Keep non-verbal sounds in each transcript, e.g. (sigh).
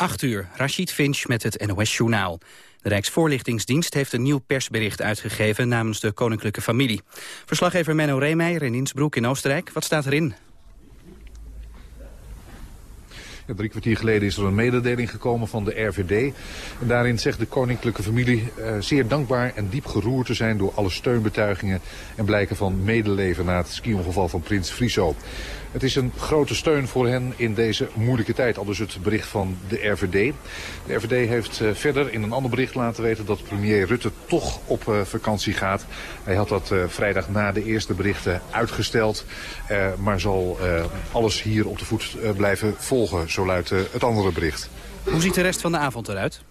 8 uur, Rashid Finch met het NOS-journaal. De Rijksvoorlichtingsdienst heeft een nieuw persbericht uitgegeven namens de koninklijke familie. Verslaggever Menno Reemeijer in Innsbruck in Oostenrijk. Wat staat erin? Drie kwartier geleden is er een mededeling gekomen van de RVD. En daarin zegt de koninklijke familie uh, zeer dankbaar en diep geroerd te zijn... door alle steunbetuigingen en blijken van medeleven na het skiongeval van prins Friso. Het is een grote steun voor hen in deze moeilijke tijd. Al dus het bericht van de RVD. De RVD heeft uh, verder in een ander bericht laten weten dat premier Rutte toch op uh, vakantie gaat. Hij had dat uh, vrijdag na de eerste berichten uitgesteld. maar zal alles hier op de voet blijven volgen, zo luidt het andere bericht. Hoe ziet de rest van de avond eruit?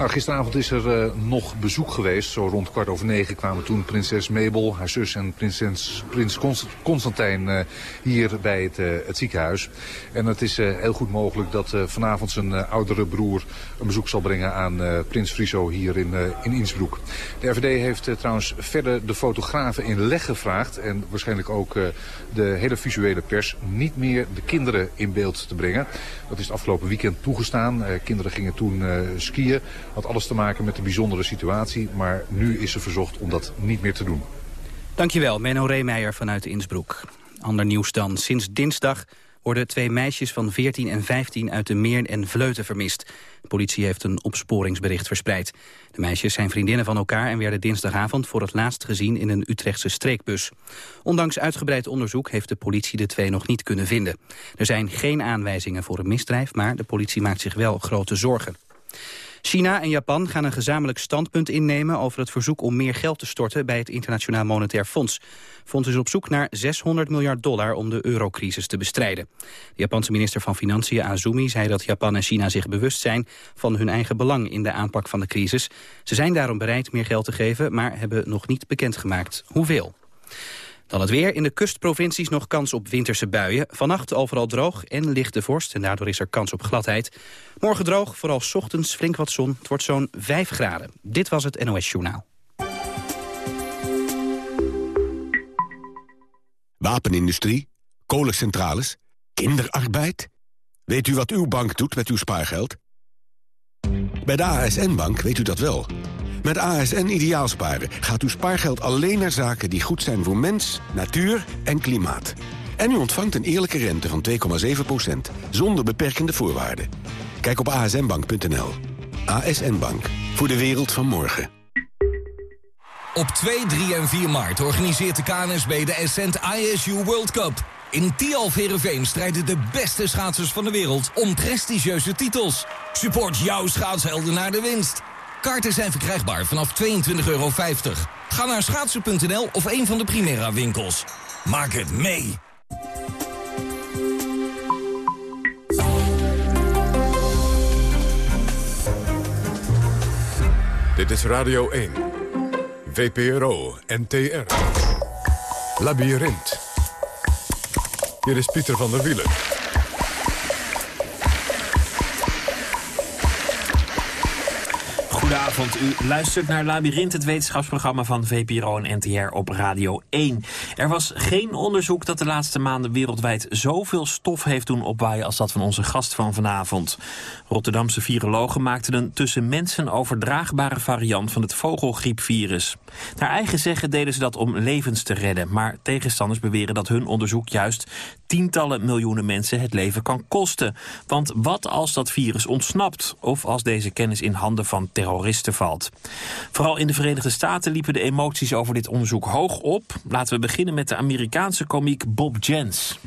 Nou, gisteravond is er uh, nog bezoek geweest. Zo rond kwart over negen kwamen toen prinses Mabel, haar zus en prins Constantijn uh, hier bij het, uh, het, ziekenhuis. En het is heel goed mogelijk dat vanavond zijn oudere broer een bezoek zal brengen aan prins Friso hier in, in Innsbruck. De RVD heeft trouwens verder de fotografen in leg gevraagd en waarschijnlijk ook de hele visuele pers niet meer de kinderen in beeld te brengen. Dat is het afgelopen weekend toegestaan. kinderen gingen toen skiën. Had alles te maken met de bijzondere situatie, maar nu is ze verzocht om dat niet meer te doen. Dankjewel, Menno Reemeijer vanuit Innsbruck. Ander nieuws dan. Sinds dinsdag worden twee meisjes van 14 en 15 uit de Meer en Vleuten vermist. De politie heeft een opsporingsbericht verspreid. De meisjes zijn vriendinnen van elkaar en werden dinsdagavond voor het laatst gezien in een Utrechtse streekbus. Ondanks uitgebreid onderzoek heeft de politie de twee nog niet kunnen vinden. Er zijn geen aanwijzingen voor een misdrijf, maar de politie maakt zich wel grote zorgen. China en Japan gaan een gezamenlijk standpunt innemen over het verzoek om meer geld te storten bij het Internationaal Monetair Fonds. Fonds is op zoek naar 600 miljard dollar om de eurocrisis te bestrijden. De Japanse minister van Financiën Azumi zei dat Japan en China zich bewust zijn van hun eigen belang in de aanpak van de crisis. Ze zijn daarom bereid meer geld te geven, maar hebben nog niet bekendgemaakt hoeveel. Dan het weer. In de kustprovincies nog kans op winterse buien. Vannacht overal droog en lichte vorst. En daardoor is er kans op gladheid. Morgen droog, vooral ochtends flink wat zon. Het wordt zo'n 5 graden. Dit was het NOS Journaal. Wapenindustrie, kolencentrales, kinderarbeid. Weet u wat uw bank doet met uw spaargeld? Bij de ASN-bank weet u dat wel... Met ASN Ideaalsparen gaat uw spaargeld alleen naar zaken die goed zijn voor mens, natuur en klimaat. En u ontvangt een eerlijke rente van 2,7% zonder beperkende voorwaarden. Kijk op asnbank.nl. ASN Bank. Voor de wereld van morgen. Op 2, 3 en 4 maart organiseert de KNSB de Ascent ISU World Cup. In Tialf strijden de beste schaatsers van de wereld om prestigieuze titels. Support jouw schaatshelden naar de winst. Kaarten zijn verkrijgbaar vanaf 22,50 euro. Ga naar schaatsen.nl of een van de Primera winkels. Maak het mee! Dit is Radio 1. VPRO NTR. Labyrinth. Hier is Pieter van der Wielen. Goedenavond, u luistert naar Labyrinth, het wetenschapsprogramma van VPRO en NTR op Radio 1. Er was geen onderzoek dat de laatste maanden wereldwijd zoveel stof heeft doen opwaaien als dat van onze gast van vanavond. Rotterdamse virologen maakten een tussen mensen overdraagbare variant van het vogelgriepvirus. Naar eigen zeggen deden ze dat om levens te redden, maar tegenstanders beweren dat hun onderzoek juist tientallen miljoenen mensen het leven kan kosten. Want wat als dat virus ontsnapt of als deze kennis in handen van terroristen valt. Vooral in de Verenigde Staten liepen de emoties over dit onderzoek hoog op. Laten we beginnen met de Amerikaanse komiek Bob Jens.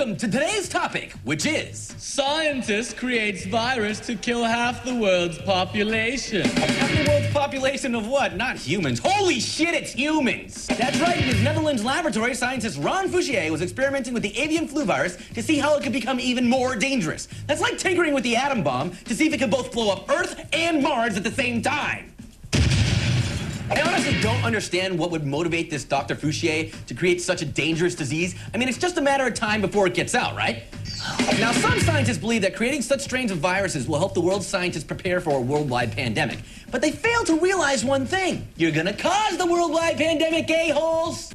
Welcome to today's topic, which is... Scientist creates virus to kill half the world's population. Half the world's population of what? Not humans. Holy shit, it's humans! That's right, in his Netherlands laboratory, scientist Ron Fouchier was experimenting with the avian flu virus to see how it could become even more dangerous. That's like tinkering with the atom bomb to see if it could both blow up Earth and Mars at the same time. I honestly don't understand what would motivate this Dr. Fouchier to create such a dangerous disease. I mean, it's just a matter of time before it gets out, right? Now, some scientists believe that creating such strains of viruses will help the world's scientists prepare for a worldwide pandemic. But they fail to realize one thing. You're gonna cause the worldwide pandemic, eh, a-holes!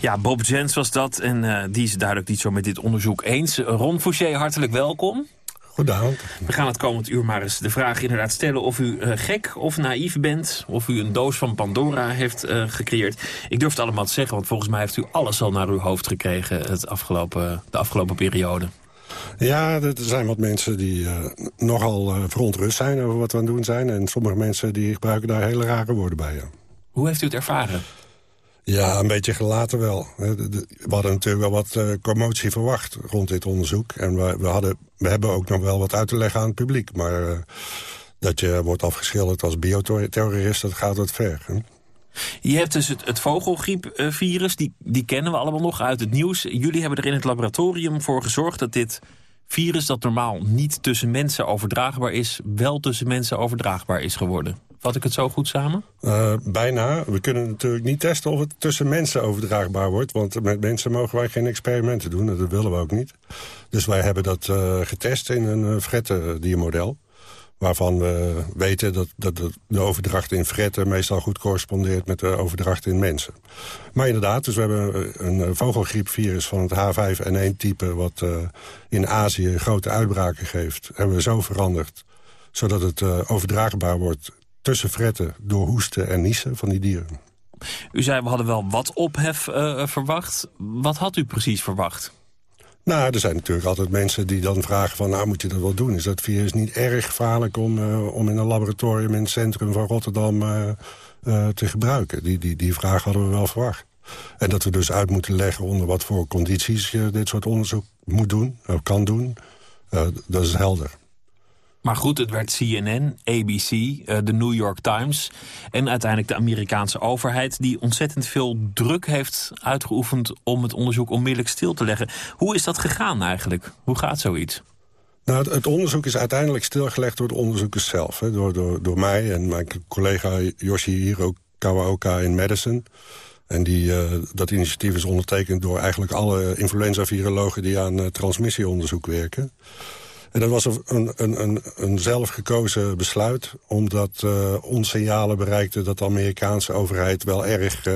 Ja, Bob Jens was dat en uh, die is duidelijk niet zo met dit onderzoek eens. Ron Fouché, hartelijk welkom. Goedenavond. We gaan het komend uur maar eens de vraag inderdaad stellen... of u uh, gek of naïef bent, of u een doos van Pandora heeft uh, gecreëerd. Ik durf het allemaal te zeggen, want volgens mij heeft u alles al naar uw hoofd gekregen... Het afgelopen, de afgelopen periode. Ja, er zijn wat mensen die uh, nogal uh, verontrust zijn over wat we aan het doen zijn. En sommige mensen die gebruiken daar hele rare woorden bij. Ja. Hoe heeft u het ervaren? Ja, een beetje gelaten wel. We hadden natuurlijk wel wat uh, commotie verwacht rond dit onderzoek. En we, we, hadden, we hebben ook nog wel wat uit te leggen aan het publiek. Maar dat je wordt afgeschilderd als bioterrorist, dat gaat wat ver. Hè? Je hebt dus het, het vogelgriepvirus, die, die kennen we allemaal nog uit het nieuws. Jullie hebben er in het laboratorium voor gezorgd dat dit virus... dat normaal niet tussen mensen overdraagbaar is... wel tussen mensen overdraagbaar is geworden. Vat ik het zo goed samen? Uh, bijna. We kunnen natuurlijk niet testen of het tussen mensen overdraagbaar wordt. Want met mensen mogen wij geen experimenten doen. Dat willen we ook niet. Dus wij hebben dat uh, getest in een uh, fretten-diermodel waarvan we weten dat, dat de overdracht in fretten meestal goed correspondeert met de overdracht in mensen. Maar inderdaad, dus we hebben een vogelgriepvirus van het H5N1-type... wat in Azië grote uitbraken geeft, hebben we zo veranderd... zodat het overdraagbaar wordt tussen fretten door hoesten en niezen van die dieren. U zei, we hadden wel wat ophef uh, verwacht. Wat had u precies verwacht? Nou, er zijn natuurlijk altijd mensen die dan vragen van... nou, moet je dat wel doen? Is dat virus niet erg gevaarlijk om, uh, om in een laboratorium... in het centrum van Rotterdam uh, uh, te gebruiken? Die, die, die vraag hadden we wel verwacht. En dat we dus uit moeten leggen onder wat voor condities... je dit soort onderzoek moet doen, of kan doen, dat is helder. Maar goed, het werd CNN, ABC, de New York Times... en uiteindelijk de Amerikaanse overheid... die ontzettend veel druk heeft uitgeoefend om het onderzoek onmiddellijk stil te leggen. Hoe is dat gegaan eigenlijk? Hoe gaat zoiets? Nou, het, onderzoek is uiteindelijk stilgelegd door de onderzoekers zelf. Hè, door, door, door mij en mijn collega Yoshihiro Kawaoka in Madison... En die, uh, dat initiatief is ondertekend door eigenlijk alle influenza-virologen... die aan uh, transmissieonderzoek werken. En dat was een, een, een, een zelfgekozen besluit... omdat uh, ons signalen bereikten dat de Amerikaanse overheid wel erg...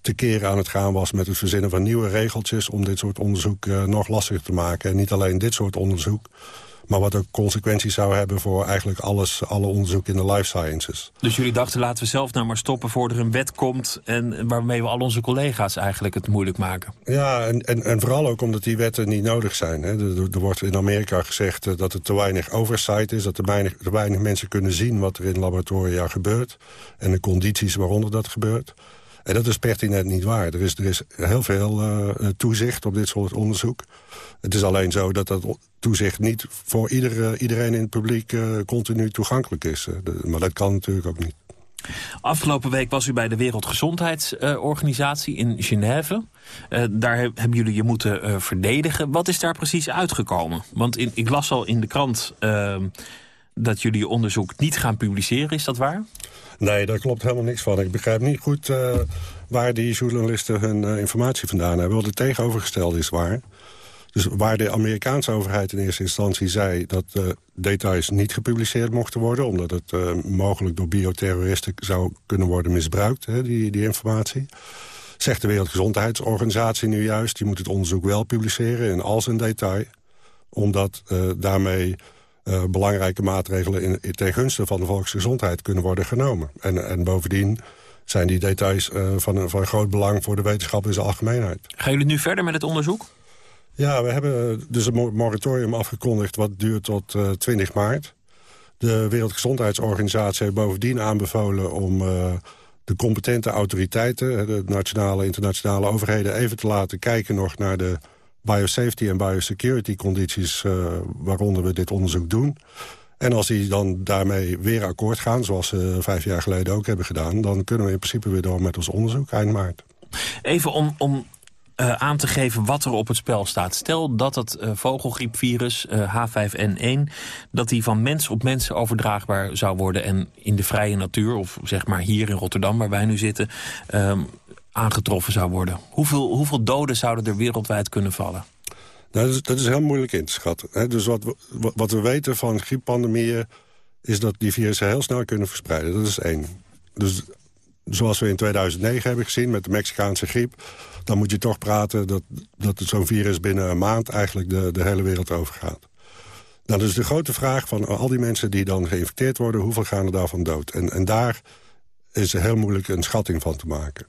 Te keren aan het gaan was met het verzinnen van nieuwe regeltjes... om dit soort onderzoek uh, nog lastiger te maken. En niet alleen dit soort onderzoek... Maar wat ook consequenties zou hebben voor eigenlijk alles, alle onderzoek in de life sciences. Dus jullie dachten laten we zelf nou maar stoppen voor er een wet komt... en waarmee we al onze collega's eigenlijk het moeilijk maken. Ja, en, en, en vooral ook omdat die wetten niet nodig zijn. Hè. Er, er, wordt in Amerika gezegd uh, dat er te weinig oversight is... dat er weinig, te weinig mensen kunnen zien wat er in laboratoria gebeurt... en de condities waaronder dat gebeurt. En dat is pertinent niet waar. Er is, er is heel veel uh, toezicht op dit soort onderzoek. Het is alleen zo dat dat toezicht niet voor ieder, iedereen in het publiek uh, continu toegankelijk is. Maar dat kan natuurlijk ook niet. Afgelopen week was u bij de Wereldgezondheidsorganisatie in Genève. Daar hebben jullie je moeten verdedigen. Wat is daar precies uitgekomen? Want ik las al in de krant uh, dat jullie onderzoek niet gaan publiceren. Is dat waar? Nee, daar klopt helemaal niks van. Ik begrijp niet goed uh, waar die journalisten hun uh, informatie vandaan hebben. Wel, het tegenovergestelde is waar. Dus waar de Amerikaanse overheid in eerste instantie zei... dat uh, details niet gepubliceerd mochten worden... omdat het mogelijk door bioterroristen zou kunnen worden misbruikt, hè, die, die informatie... zegt de Wereldgezondheidsorganisatie nu juist... die moet het onderzoek wel publiceren in al zijn detail... omdat daarmee uh, belangrijke maatregelen in, in, ten gunste van de volksgezondheid kunnen worden genomen. En, en bovendien zijn die details uh, van, van groot belang voor de wetenschap in zijn algemeenheid. Gaan jullie nu verder met het onderzoek? Ja, we hebben dus een moratorium afgekondigd wat duurt tot uh, 20 maart. De Wereldgezondheidsorganisatie heeft bovendien aanbevolen om uh, de competente autoriteiten... de nationale en internationale overheden even te laten kijken nog naar de biosafety en biosecurity condities uh, waaronder we dit onderzoek doen. En als die dan daarmee weer akkoord gaan, zoals ze vijf jaar geleden ook hebben gedaan... dan kunnen we in principe weer door met ons onderzoek eind maart. Even om, om uh, aan te geven wat er op het spel staat. Stel dat het uh, vogelgriepvirus uh, H5N1... dat die van mens op mens overdraagbaar zou worden... en in de vrije natuur, of zeg maar hier in Rotterdam waar wij nu zitten... Aangetroffen zou worden. Hoeveel, hoeveel doden zouden er wereldwijd kunnen vallen? Nou, dat, is, dat is heel moeilijk in te schatten. Hè. Dus wat we, wat we weten van grieppandemieën... is dat die virussen heel snel kunnen verspreiden. Dat is één. Dus zoals we in 2009 hebben gezien met de Mexicaanse griep... dan moet je toch praten dat, dat zo'n virus binnen een maand... eigenlijk de, de hele wereld overgaat. Nou, dus de grote vraag van al die mensen die dan geïnfecteerd worden... hoeveel gaan er daarvan dood? En, en daar is heel moeilijk een schatting van te maken.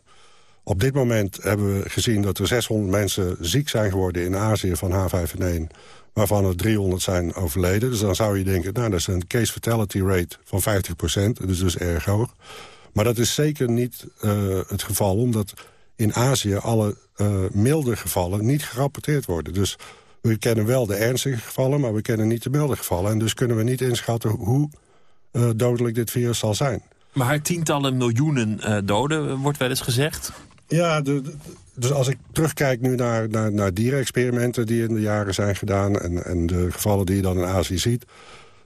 Op dit moment hebben we gezien dat er 600 mensen ziek zijn geworden in Azië van H5N1 waarvan er 300 zijn overleden. Dus dan zou je denken, nou, dat is een case fatality rate van 50 procent. Dus dus erg hoog. Maar dat is zeker niet uh, het geval, omdat in Azië alle uh, milde gevallen niet gerapporteerd worden. Dus we kennen wel de ernstige gevallen, maar we kennen niet de milde gevallen. En dus kunnen we niet inschatten hoe uh, dodelijk dit virus zal zijn. Maar tientallen miljoenen doden, wordt wel eens gezegd. Ja, dus als ik terugkijk nu naar, naar, naar dierenexperimenten die in de jaren zijn gedaan... En, en de gevallen die je dan in Azië ziet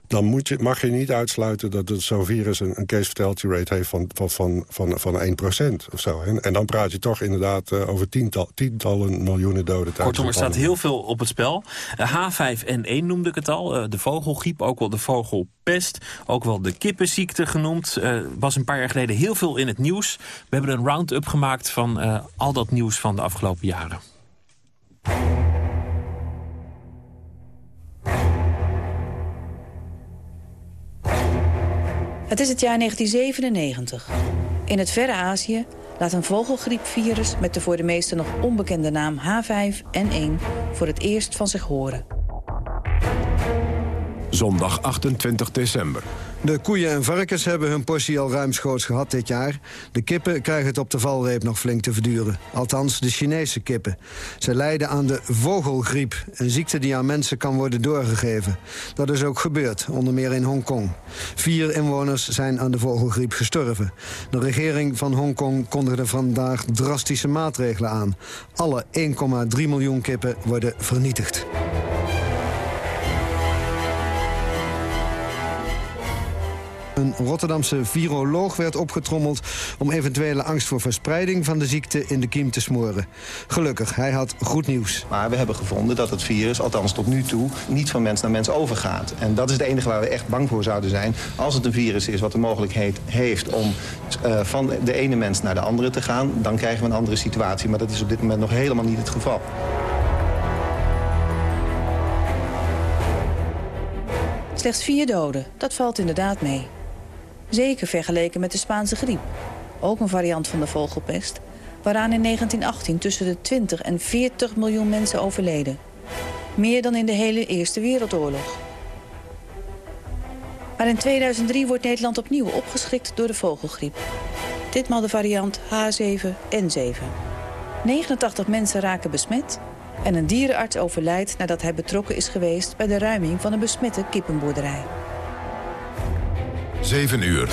dan moet je, mag je niet uitsluiten dat zo'n virus een, een case fatality rate heeft van, van, van, van, van 1% of zo. En, en dan praat je toch inderdaad uh, over tiental, tientallen miljoenen doden. Kortom, er staat heel veel op het spel. H5N1 noemde ik het al, uh, de vogelgriep, ook wel de vogelpest. Ook wel de kippenziekte genoemd. Uh, was een paar jaar geleden heel veel in het nieuws. We hebben een round-up gemaakt van al dat nieuws van de afgelopen jaren. Het is het jaar 1997. In het verre Azië laat een vogelgriepvirus met de voor de meesten nog onbekende naam H5N1 voor het eerst van zich horen. Zondag 28 december. De koeien en varkens hebben hun portie al ruimschoots gehad dit jaar. De kippen krijgen het op de valreep nog flink te verduren. Althans, de Chinese kippen. Ze lijden aan de vogelgriep, een ziekte die aan mensen kan worden doorgegeven. Dat is ook gebeurd, onder meer in Hongkong. Vier inwoners zijn aan de vogelgriep gestorven. De regering van Hongkong kondigde vandaag drastische maatregelen aan. Alle 1,3 miljoen kippen worden vernietigd. Een Rotterdamse viroloog werd opgetrommeld om eventuele angst voor verspreiding van de ziekte in de kiem te smoren. Gelukkig, hij had goed nieuws. Maar we hebben gevonden dat het virus, althans tot nu toe, niet van mens naar mens overgaat. En dat is het enige waar we echt bang voor zouden zijn. Als het een virus is wat de mogelijkheid heeft om uh, van de ene mens naar de andere te gaan, dan krijgen we een andere situatie. Maar dat is op dit moment nog helemaal niet het geval. Slechts vier doden, dat valt inderdaad mee. Zeker vergeleken met de Spaanse griep. Ook een variant van de vogelpest. Waaraan in 1918 tussen de 20 en 40 miljoen mensen overleden. Meer dan in de hele Eerste Wereldoorlog. Maar in 2003 wordt Nederland opnieuw opgeschrikt door de vogelgriep. Ditmaal de variant H7N7. 89 mensen raken besmet en een dierenarts overlijdt nadat hij betrokken is geweest bij de ruiming van een besmette kippenboerderij. 7 uur.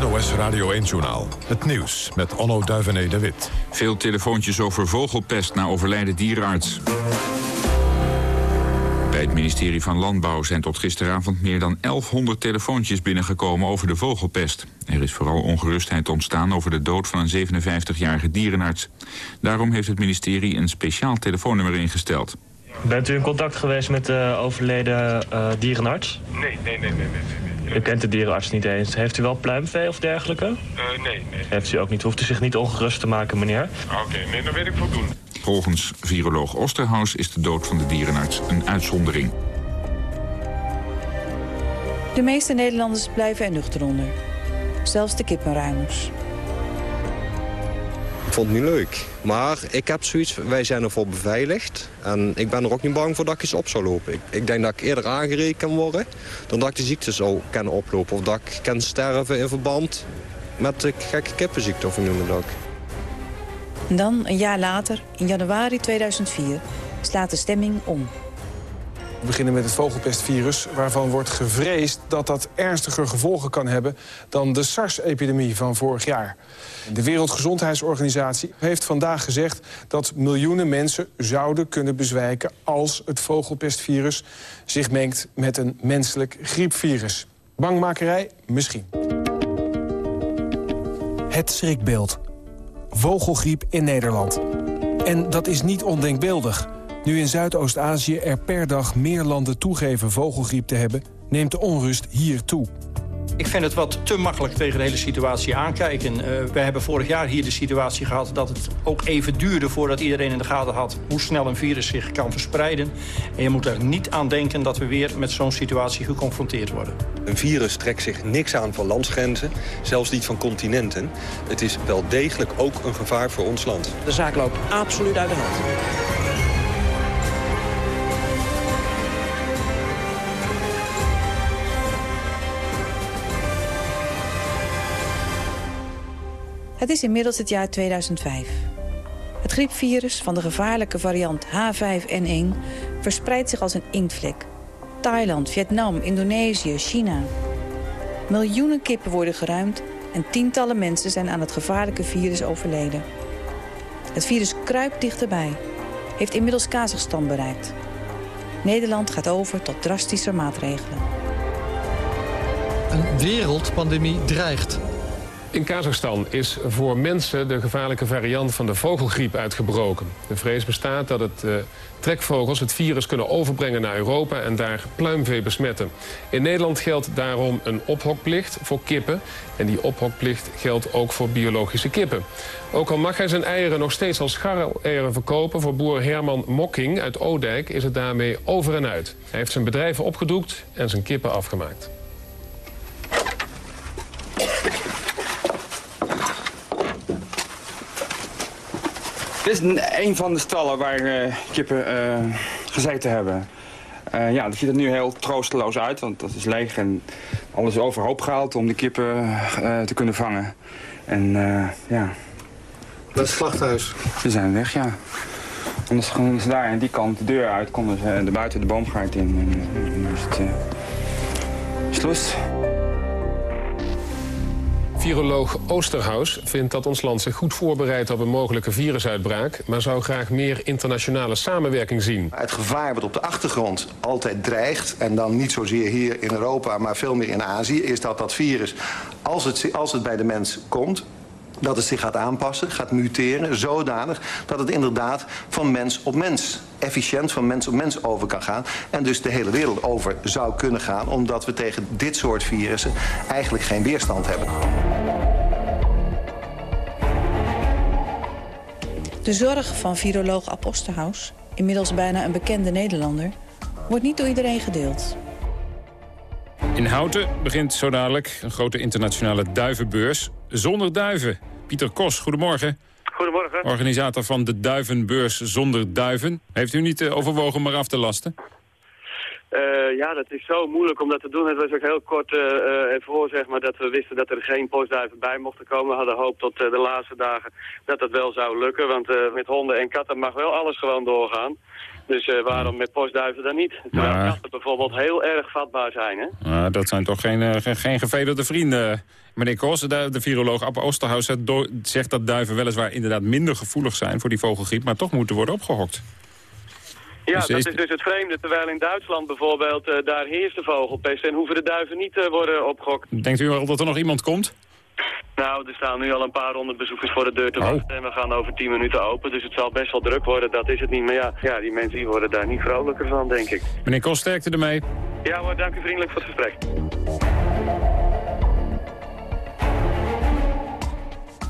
NOS Radio 1-journaal. Het nieuws met Onno Duivené de Wit. Veel telefoontjes over vogelpest na overlijden dierenarts. Bij het ministerie van Landbouw zijn tot gisteravond meer dan 1100 telefoontjes binnengekomen over de vogelpest. Er is vooral ongerustheid ontstaan over de dood van een 57-jarige dierenarts. Daarom heeft het ministerie een speciaal telefoonnummer ingesteld. Bent u in contact geweest met de overleden uh, dierenarts? Nee, nee, nee, nee, nee, nee, U kent de dierenarts niet eens. Heeft u wel pluimvee of dergelijke? Uh, nee, nee. Heeft u ook niet. Hoeft u zich niet ongerust te maken, meneer? Oké, nee, dan weet ik voldoende. Volgens viroloog Osterhaus is de dood van de dierenarts een uitzondering. De meeste Nederlanders blijven er nuchter onder. Zelfs de kippenruimers. Vond het niet leuk. Maar ik heb zoiets, wij zijn ervoor beveiligd. En ik ben er ook niet bang voor dat ik eens op zou lopen. Ik, denk dat ik eerder aangereden kan worden dan dat ik de ziekte zou kunnen oplopen. Of dat ik kan sterven in verband met de gekke kippenziekte, of noem dat dan, een jaar later, in januari 2004, slaat de stemming om. We beginnen met het vogelpestvirus, waarvan wordt gevreesd dat dat ernstiger gevolgen kan hebben dan de SARS-epidemie van vorig jaar. De Wereldgezondheidsorganisatie heeft vandaag gezegd dat miljoenen mensen zouden kunnen bezwijken als het vogelpestvirus zich mengt met een menselijk griepvirus. Bangmakerij? Misschien. Het schrikbeeld vogelgriep in Nederland. En dat is niet ondenkbeeldig. Nu in Zuidoost-Azië er per dag meer landen toegeven vogelgriep te hebben... neemt de onrust hier toe. Ik vind het wat te makkelijk tegen de hele situatie aankijken. Uh, we hebben vorig jaar hier de situatie gehad dat het ook even duurde... voordat iedereen in de gaten had hoe snel een virus zich kan verspreiden. En je moet er niet aan denken dat we weer met zo'n situatie geconfronteerd worden. Een virus trekt zich niks aan van landsgrenzen, zelfs niet van continenten. Het is wel degelijk ook een gevaar voor ons land. De zaak loopt absoluut uit de hand. Het is inmiddels het jaar 2005. Het griepvirus van de gevaarlijke variant H5N1 verspreidt zich als een inktvlek. Thailand, Vietnam, Indonesië, China. Miljoenen kippen worden geruimd en tientallen mensen zijn aan het gevaarlijke virus overleden. Het virus kruipt dichterbij, heeft inmiddels Kazachstan bereikt. Nederland gaat over tot drastische maatregelen. Een wereldpandemie dreigt. In Kazachstan is voor mensen de gevaarlijke variant van de vogelgriep uitgebroken. De vrees bestaat dat het uh, trekvogels het virus kunnen overbrengen naar Europa en daar pluimvee besmetten. In Nederland geldt daarom een ophokplicht voor kippen. En die ophokplicht geldt ook voor biologische kippen. Ook al mag hij zijn eieren nog steeds als scharreieren verkopen... voor boer Herman Mokking uit Oudijk is het daarmee over en uit. Hij heeft zijn bedrijven opgedoekt en zijn kippen afgemaakt. Dit is een van de stallen waar uh, kippen uh, gezeten hebben. Uh, ja, dat ziet er nu heel troosteloos uit, want dat is leeg en alles overhoop gehaald om de kippen te kunnen vangen. En ja... Dat is het slachthuis? Ze zijn weg, ja. Anders gingen ze daar aan die kant de deur uit, konden ze er buiten de boomgaard in. En, nu is het slust. Viroloog Oosterhuis vindt dat ons land zich goed voorbereidt op een mogelijke virusuitbraak, maar zou graag meer internationale samenwerking zien. Het gevaar wat op de achtergrond altijd dreigt, en dan niet zozeer hier in Europa, maar veel meer in Azië, is dat dat virus, als het, als het bij de mens komt, dat het zich gaat aanpassen, gaat muteren, zodanig dat het inderdaad van mens op mens, efficiënt van mens op mens over kan gaan. En dus de hele wereld over zou kunnen gaan, omdat we tegen dit soort virussen eigenlijk geen weerstand hebben. De zorg van viroloog Ab Osterhaus, inmiddels bijna een bekende Nederlander, wordt niet door iedereen gedeeld. In Houten begint zo dadelijk een grote internationale duivenbeurs zonder duiven. Pieter Kos, goedemorgen. Goedemorgen. Organisator van de Duivenbeurs zonder duiven. Heeft u niet uh, overwogen maar af te lasten? Uh, ja, dat is zo moeilijk om dat te doen. Het was ook heel kort uh, ervoor zeg maar, dat we wisten dat er geen postduiven bij mochten komen. We hadden hoop tot de laatste dagen dat dat wel zou lukken. Want met honden en katten mag wel alles gewoon doorgaan. Dus uh, waarom met postduiven dan niet? Terwijl maar... katten bijvoorbeeld heel erg vatbaar zijn, hè? Uh, dat zijn toch geen, uh, geen gevederde vrienden. Meneer Koos, de, de viroloog Appe Oosterhuis zegt dat duiven weliswaar inderdaad minder gevoelig zijn voor die vogelgriep, maar toch moeten worden opgehokt. Ja, dus dat is dus het vreemde. Terwijl in Duitsland bijvoorbeeld, uh, daar heerst de vogelpest en hoeven de duiven niet worden opgehokt. Denkt u wel dat er nog iemand komt? Nou, er staan nu al een paar honderd bezoekers voor de deur te wachten. Oh. En we gaan over tien minuten open, dus het zal best wel druk worden. Dat is het niet. Maar ja, ja die mensen die worden daar niet vrolijker van, denk ik. Meneer Kost, sterkte ermee. Ja hoor, dank u vriendelijk voor het gesprek.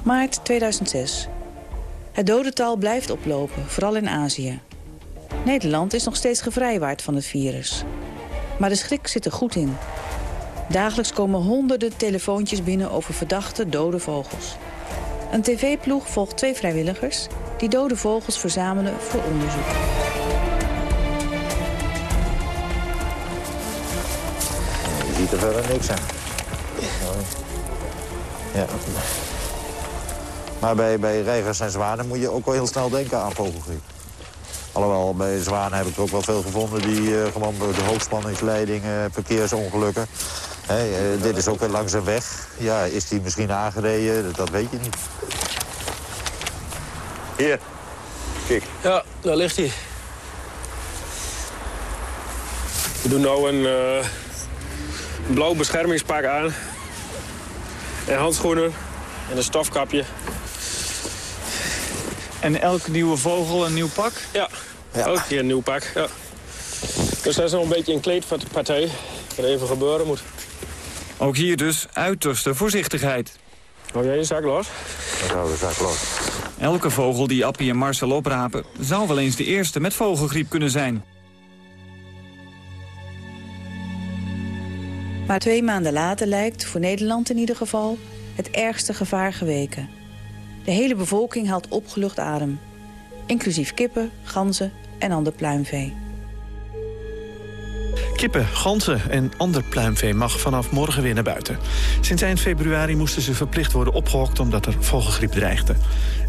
Maart 2006. Het dodental blijft oplopen, vooral in Azië. Nederland is nog steeds gevrijwaard van het virus. Maar de schrik zit er goed in. Dagelijks komen honderden telefoontjes binnen over verdachte dode vogels. Een tv-ploeg volgt twee vrijwilligers die dode vogels verzamelen voor onderzoek. Je ziet er verder niks aan. Ja. Maar bij, bij reigers en zwanen moet je ook wel heel snel denken aan vogelgriep. Alhoewel, bij zwanen heb ik ook wel veel gevonden die uh, gewoon door de hoogspanningsleidingen, verkeersongelukken. Hey, uh, dit is ook langs een weg. Ja, is die misschien aangereden? Dat, dat weet je niet. Hier. Kijk. Ja, daar ligt hij. We doen nou een uh, blauw beschermingspak aan. En handschoenen. En een stofkapje. En elke nieuwe vogel een nieuw pak? Ja, ja. elke keer een nieuw pak. Ja. Dus dat is nog een beetje een kleedpartij. Wat even gebeuren moet. Ook hier dus uiterste voorzichtigheid. Oh jij je zak los? Gaan we de zak los. Elke vogel die Appie en Marcel oprapen... zou wel eens de eerste met vogelgriep kunnen zijn. Maar twee maanden later lijkt, voor Nederland in ieder geval, het ergste gevaar geweken. De hele bevolking haalt opgelucht adem. Inclusief kippen, ganzen en ander pluimvee. Kippen, ganzen en ander pluimvee mag vanaf morgen weer naar buiten. Sinds eind februari moesten ze verplicht worden opgehokt omdat er vogelgriep dreigde.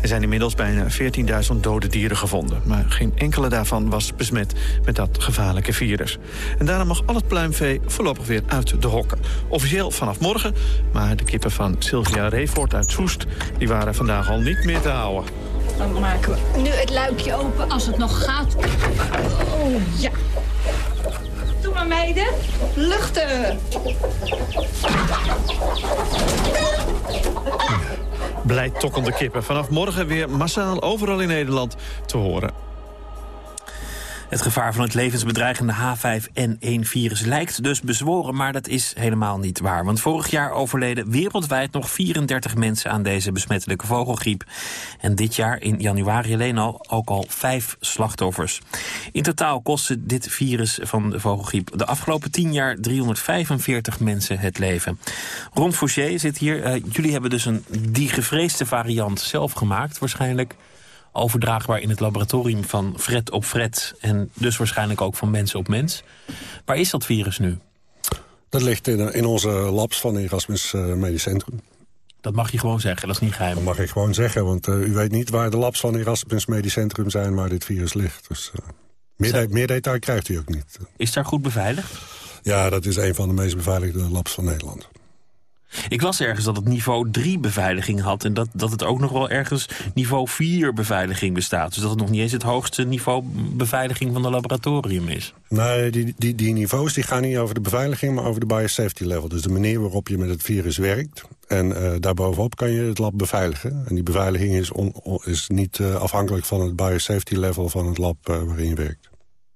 Er zijn inmiddels bijna 14.000 dode dieren gevonden. Maar geen enkele daarvan was besmet met dat gevaarlijke virus. En daarom mag al het pluimvee voorlopig weer uit de hokken. Officieel vanaf morgen, maar de kippen van Sylvia Revoort uit Soest... die waren vandaag al niet meer te houden. Dan maken we nu het luikje open als het nog gaat. Oh, ja. Meiden. Luchten. Blij tokkende kippen. Vanaf morgen weer massaal overal in Nederland te horen. Het gevaar van het levensbedreigende H5N1-virus lijkt dus bezworen, maar dat is helemaal niet waar. Want vorig jaar overleden wereldwijd nog 34 mensen aan deze besmettelijke vogelgriep. En dit jaar in januari alleen al ook al vijf slachtoffers. In totaal kostte dit virus van de vogelgriep de afgelopen 10 jaar 345 mensen het leven. Ron Fouché zit hier. Uh, jullie hebben dus een, die gevreesde variant zelf gemaakt waarschijnlijk overdraagbaar in het laboratorium van fret op fret... en dus waarschijnlijk ook van mens op mens. Waar is dat virus nu? Dat ligt in, in onze labs van Erasmus uh, Medisch Centrum. Dat mag je gewoon zeggen, dat is niet geheim. Dat mag ik gewoon zeggen, want uh, u weet niet waar de labs van Erasmus Medisch Centrum zijn... waar dit virus ligt. Dus uh, meer, de, meer detail krijgt u ook niet. Is daar goed beveiligd? Ja, dat is een van de meest beveiligde labs van Nederland. Ik las ergens dat het niveau 3 beveiliging had... en dat, dat het ook nog wel ergens niveau 4 beveiliging bestaat. Dus dat het nog niet eens het hoogste niveau beveiliging van de laboratorium is. Nee, die, die, die niveaus die gaan niet over de beveiliging... maar over de biosafety level. Dus de manier waarop je met het virus werkt. En uh, daarbovenop kan je het lab beveiligen. En die beveiliging is, on, is niet uh, afhankelijk van het biosafety level van het lab uh, waarin je werkt.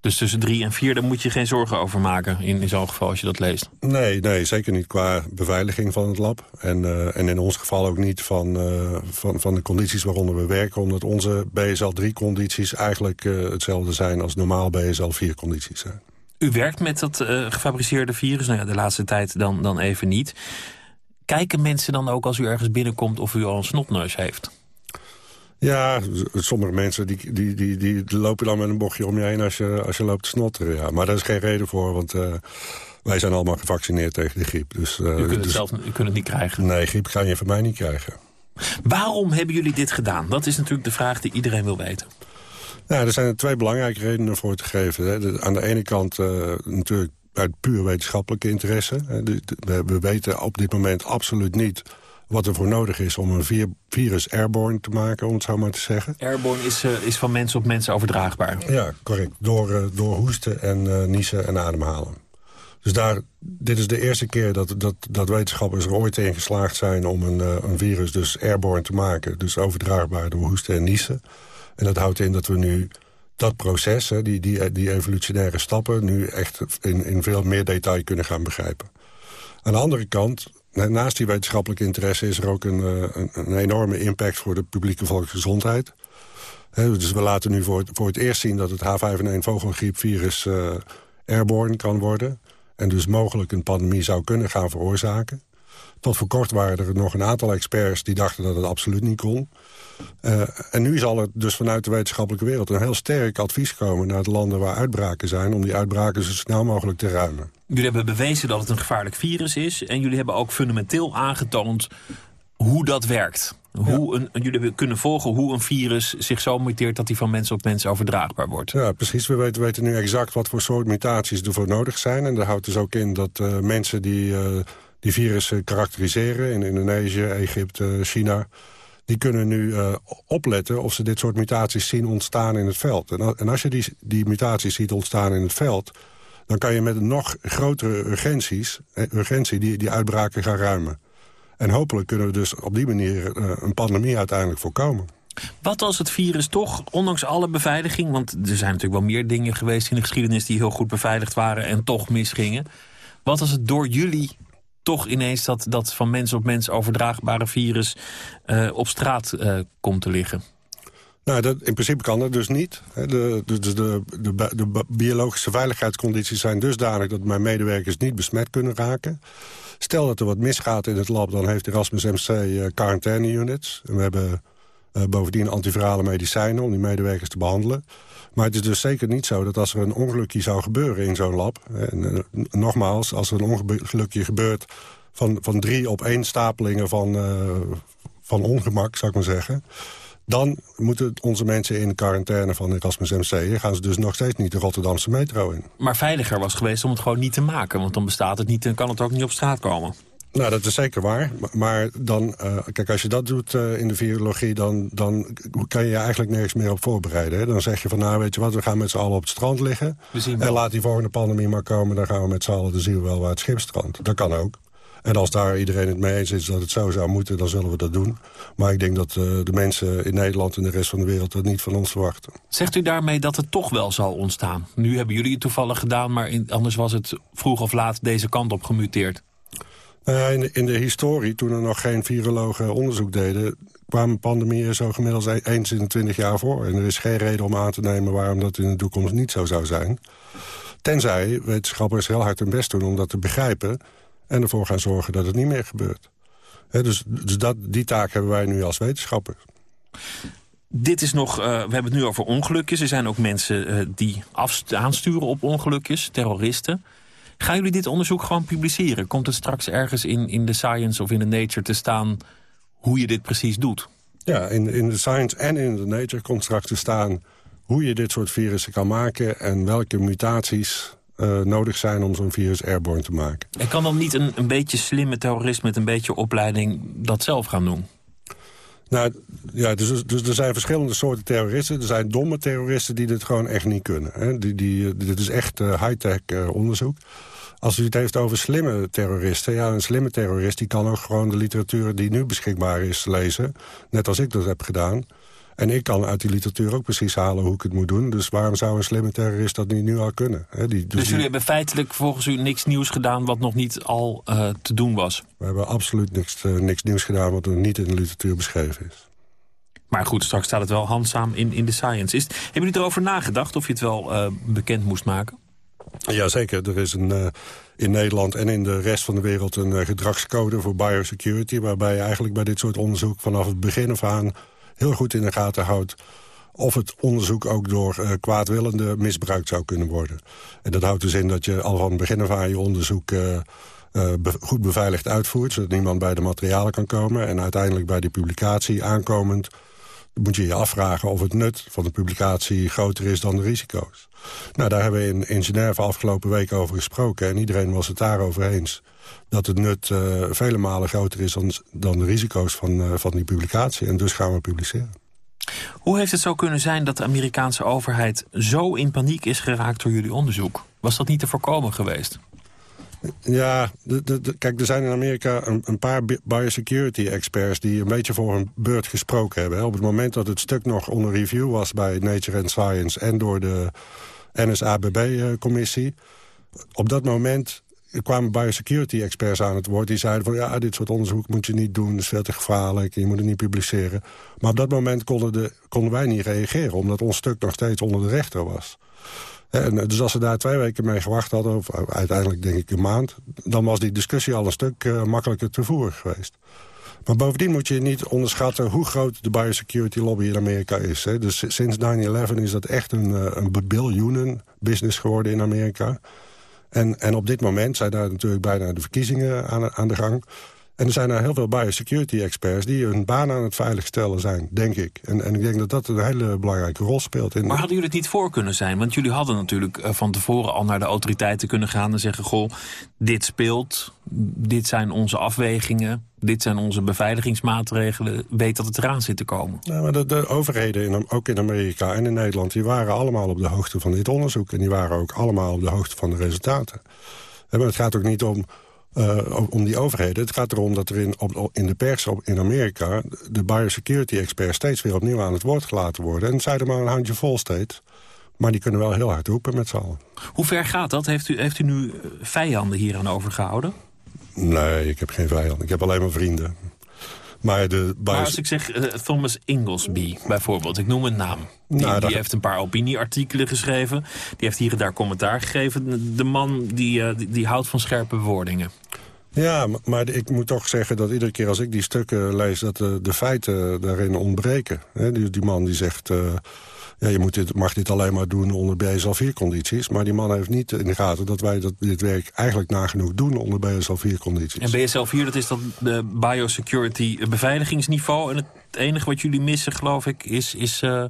Dus tussen drie en vier, daar moet je geen zorgen over maken in, in zo'n geval als je dat leest? Nee, nee, zeker niet qua beveiliging van het lab. En, uh, en in ons geval ook niet van, uh, van, van de condities waaronder we werken. Omdat onze BSL-3-condities eigenlijk uh, hetzelfde zijn als normaal BSL-4-condities zijn. U werkt met dat gefabriceerde virus, nou ja, de laatste tijd dan, dan even niet. Kijken mensen dan ook als u ergens binnenkomt of u al een snotneus heeft? Ja, sommige mensen die, die, die, die lopen dan met een bochtje om je heen als je, als je loopt te snotteren. Ja. Maar daar is geen reden voor, want uh, wij zijn allemaal gevaccineerd tegen de griep. Dus, uh, u, kunt het dus, zelf, u kunt het niet krijgen? Nee, griep kan je van mij niet krijgen. Waarom hebben jullie dit gedaan? Dat is natuurlijk de vraag die iedereen wil weten. Nou, er zijn twee belangrijke redenen voor te geven. Hè. Aan de ene kant uh, natuurlijk uit puur wetenschappelijke interesse. We weten op dit moment absoluut niet wat er voor nodig is om een virus airborne te maken, om het zo maar te zeggen. Airborne is, uh, is van mens op mens overdraagbaar? Ja, correct. Door, uh, door hoesten en uh, niezen en ademhalen. Dus daar, dit is de eerste keer dat, dat, dat wetenschappers er ooit in geslaagd zijn... om een, een virus dus airborne te maken. Dus overdraagbaar door hoesten en niezen. En dat houdt in dat we nu dat proces, hè, die, die, die evolutionaire stappen... nu echt in, in veel meer detail kunnen gaan begrijpen. Aan de andere kant naast die wetenschappelijke interesse is er ook een, een, een enorme impact voor de publieke volksgezondheid. He, dus we laten nu voor het, voor het eerst zien dat het H5N1 vogelgriepvirus uh, airborne kan worden. En dus mogelijk een pandemie zou kunnen gaan veroorzaken. Tot voor kort waren er nog een aantal experts die dachten dat het absoluut niet kon. Uh, en nu zal er dus vanuit de wetenschappelijke wereld een heel sterk advies komen... naar de landen waar uitbraken zijn... om die uitbraken zo snel mogelijk te ruimen. Jullie hebben bewezen dat het een gevaarlijk virus is... en jullie hebben ook fundamenteel aangetoond hoe dat werkt. Hoe een, jullie kunnen volgen hoe een virus zich zo muteert... dat hij van mens op mens overdraagbaar wordt. Ja, precies. We weten, weten nu exact wat voor soort mutaties ervoor nodig zijn. En dat houdt dus ook in dat uh, mensen die uh, die virussen karakteriseren... in Indonesië, Egypte, China die kunnen nu uh, opletten of ze dit soort mutaties zien ontstaan in het veld. En, als je die, die mutaties ziet ontstaan in het veld... dan kan je met nog grotere urgenties, urgentie die, die uitbraken gaan ruimen. En hopelijk kunnen we dus op die manier uh, een pandemie uiteindelijk voorkomen. Wat als het virus toch, ondanks alle beveiliging... want er zijn natuurlijk wel meer dingen geweest in de geschiedenis... die heel goed beveiligd waren en toch misgingen. Wat als het door jullie toch ineens dat, dat van mens op mens overdraagbare virus uh, op straat uh, komt te liggen? Nou, dat, in principe kan dat dus niet. De, de, de, de, biologische veiligheidscondities zijn dusdanig... dat mijn medewerkers niet besmet kunnen raken. Stel dat er wat misgaat in het lab... dan heeft Erasmus MC uh, quarantaine units. En we hebben bovendien antivirale medicijnen... om die medewerkers te behandelen. Maar het is dus zeker niet zo dat als er een ongelukje zou gebeuren in zo'n lab... En, uh, nogmaals, als er een ongelukje gebeurt... van, van drie op één stapelingen van, van ongemak, zou ik maar zeggen dan moeten onze mensen in quarantaine van Erasmus MC... gaan ze dus nog steeds niet de Rotterdamse metro in. Maar veiliger was geweest om het gewoon niet te maken. Want dan bestaat het niet en kan het ook niet op straat komen. Nou, dat is zeker waar. Maar dan, uh, kijk, als je dat doet uh, in de virologie... Dan, dan kan je je eigenlijk nergens meer op voorbereiden. Hè? Dan zeg je van, nou, weet je wat, we gaan met z'n allen op het strand liggen. En laat die volgende pandemie maar komen... dan gaan we met z'n allen de ziel wel waar het schip strandt. Dat kan ook. En als daar iedereen het mee eens is dat het zo zou moeten, dan zullen we dat doen. Maar ik denk dat uh, de mensen in Nederland en de rest van de wereld dat niet van ons verwachten. Zegt u daarmee dat het toch wel zal ontstaan? Nu hebben jullie het toevallig gedaan, maar in, anders was het vroeg of laat deze kant op gemuteerd. Uh, in, de, in de historie, toen er nog geen virologen onderzoek deden... kwamen pandemieën zo gemiddeld e-, eens in de 20 jaar voor. En er is geen reden om aan te nemen waarom dat in de toekomst niet zo zou zijn. Tenzij wetenschappers heel hard hun best doen om dat te begrijpen... En ervoor gaan zorgen dat het niet meer gebeurt. dus dus dat, die taak hebben wij nu als wetenschappers. Dit is nog, uh, we hebben het nu over ongelukjes. Er zijn ook mensen uh, die aansturen op ongelukjes, terroristen. Gaan jullie dit onderzoek gewoon publiceren? Komt het straks ergens in, in de Science of in de Nature te staan hoe je dit precies doet? Ja, in, in de Science en in de Nature komt straks te staan hoe je dit soort virussen kan maken... en welke mutaties uh, nodig zijn om zo'n virus airborne te maken. En kan dan niet een, een beetje slimme terrorist met een beetje opleiding dat zelf gaan doen? Nou, ja, dus, dus er zijn verschillende soorten terroristen. Er zijn domme terroristen die dit gewoon echt niet kunnen. Hè. Die, die, dit is echt uh, high-tech uh, onderzoek. Als u het heeft over slimme terroristen... ja, een slimme terrorist die kan ook gewoon de literatuur die nu beschikbaar is lezen. Net als ik dat heb gedaan. En ik kan uit die literatuur ook precies halen hoe ik het moet doen. Dus waarom zou een slimme terrorist dat niet nu al kunnen? die, dus, dus jullie hebben feitelijk volgens u niks nieuws gedaan... wat nog niet al uh, te doen was? We hebben absoluut niks, uh, niks nieuws gedaan wat er niet in de literatuur beschreven is. Maar goed, straks staat het wel handzaam in, in de science. Is, hebben jullie erover nagedacht of je het wel uh, bekend moest maken? Jazeker, er is een, in Nederland en in de rest van de wereld... een gedragscode voor biosecurity... waarbij je eigenlijk bij dit soort onderzoek vanaf het begin af aan heel goed in de gaten houdt of het onderzoek ook door uh, kwaadwillenden misbruikt zou kunnen worden. En dat houdt dus in dat je al van het begin af aan je onderzoek uh, be goed beveiligd uitvoert... zodat niemand bij de materialen kan komen. En uiteindelijk bij die publicatie aankomend moet je je afvragen of het nut van de publicatie groter is dan de risico's. Nou, daar hebben we in, in Genève afgelopen week over gesproken... en iedereen was het daarover eens dat het nut uh, vele malen groter is dan, dan de risico's van, uh, van die publicatie. En dus gaan we publiceren. Hoe heeft het zo kunnen zijn dat de Amerikaanse overheid zo in paniek is geraakt door jullie onderzoek? Was dat niet te voorkomen geweest? Ja, de, kijk, er zijn in Amerika een, paar biosecurity-experts... die een beetje voor hun beurt gesproken hebben. Op het moment dat het stuk nog onder review was bij Nature and Science... en door de NSABB-commissie... op dat moment kwamen biosecurity-experts aan het woord. Die zeiden van ja, dit soort onderzoek moet je niet doen. Is veel te gevaarlijk. Je moet het niet publiceren. Maar op dat moment konden, de, konden wij niet reageren. Omdat ons stuk nog steeds onder de rechter was. En dus als ze daar twee weken mee gewacht hadden, of uiteindelijk denk ik een maand... dan was die discussie al een stuk uh, makkelijker te voeren geweest. Maar bovendien moet je niet onderschatten hoe groot de biosecurity lobby in Amerika is. Hè. Dus sinds 9-11 is dat echt een, eh, een biljoenen business geworden in Amerika. En, en op dit moment zijn daar natuurlijk bijna de verkiezingen aan, aan de gang. En er zijn er heel veel biosecurity-experts... die hun baan aan het veiligstellen zijn, denk ik. En, en ik denk dat dat een hele belangrijke rol speelt. In maar hadden jullie het niet voor kunnen zijn? Want jullie hadden natuurlijk eh, van tevoren al naar de autoriteiten kunnen gaan... en zeggen, goh, dit speelt, dit zijn onze afwegingen... dit zijn onze beveiligingsmaatregelen, weet dat het eraan zit te komen. Ja, maar de, de overheden, in, ook in Amerika en in Nederland... die waren allemaal op de hoogte van dit onderzoek... en die waren ook allemaal op de hoogte van de resultaten. Maar het gaat ook niet om uh, om die overheden. Het gaat erom dat er in, op, in de pers op, in Amerika... de biosecurity-experts steeds weer opnieuw aan het woord gelaten worden. En zij er maar een handje vol steeds. Maar die kunnen wel heel hard roepen met z'n allen. Hoe ver gaat dat? Heeft u, heeft u nu vijanden hier aan overgehouden? Nee, ik heb geen vijand. Ik heb alleen maar vrienden. Maar, de maar als ik zeg uh, Thomas Inglesby bijvoorbeeld, ik noem een naam. Die, nou, die heeft een paar opinieartikelen geschreven. Die heeft hier en daar commentaar gegeven. De man die, uh, die, die, houdt van scherpe bewoordingen. Ja, maar ik moet toch zeggen dat iedere keer als ik die stukken lees... dat de, de feiten daarin ontbreken. die, die, man die zegt... Uh, ja, je moet dit, mag dit alleen maar doen onder BSL-4-condities. Maar die man heeft niet in de gaten dat wij dat, dit werk eigenlijk nagenoeg doen onder BSL-4-condities. En BSL-4, dat is dan de biosecurity beveiligingsniveau. En het enige wat jullie missen, geloof ik, is, is uh,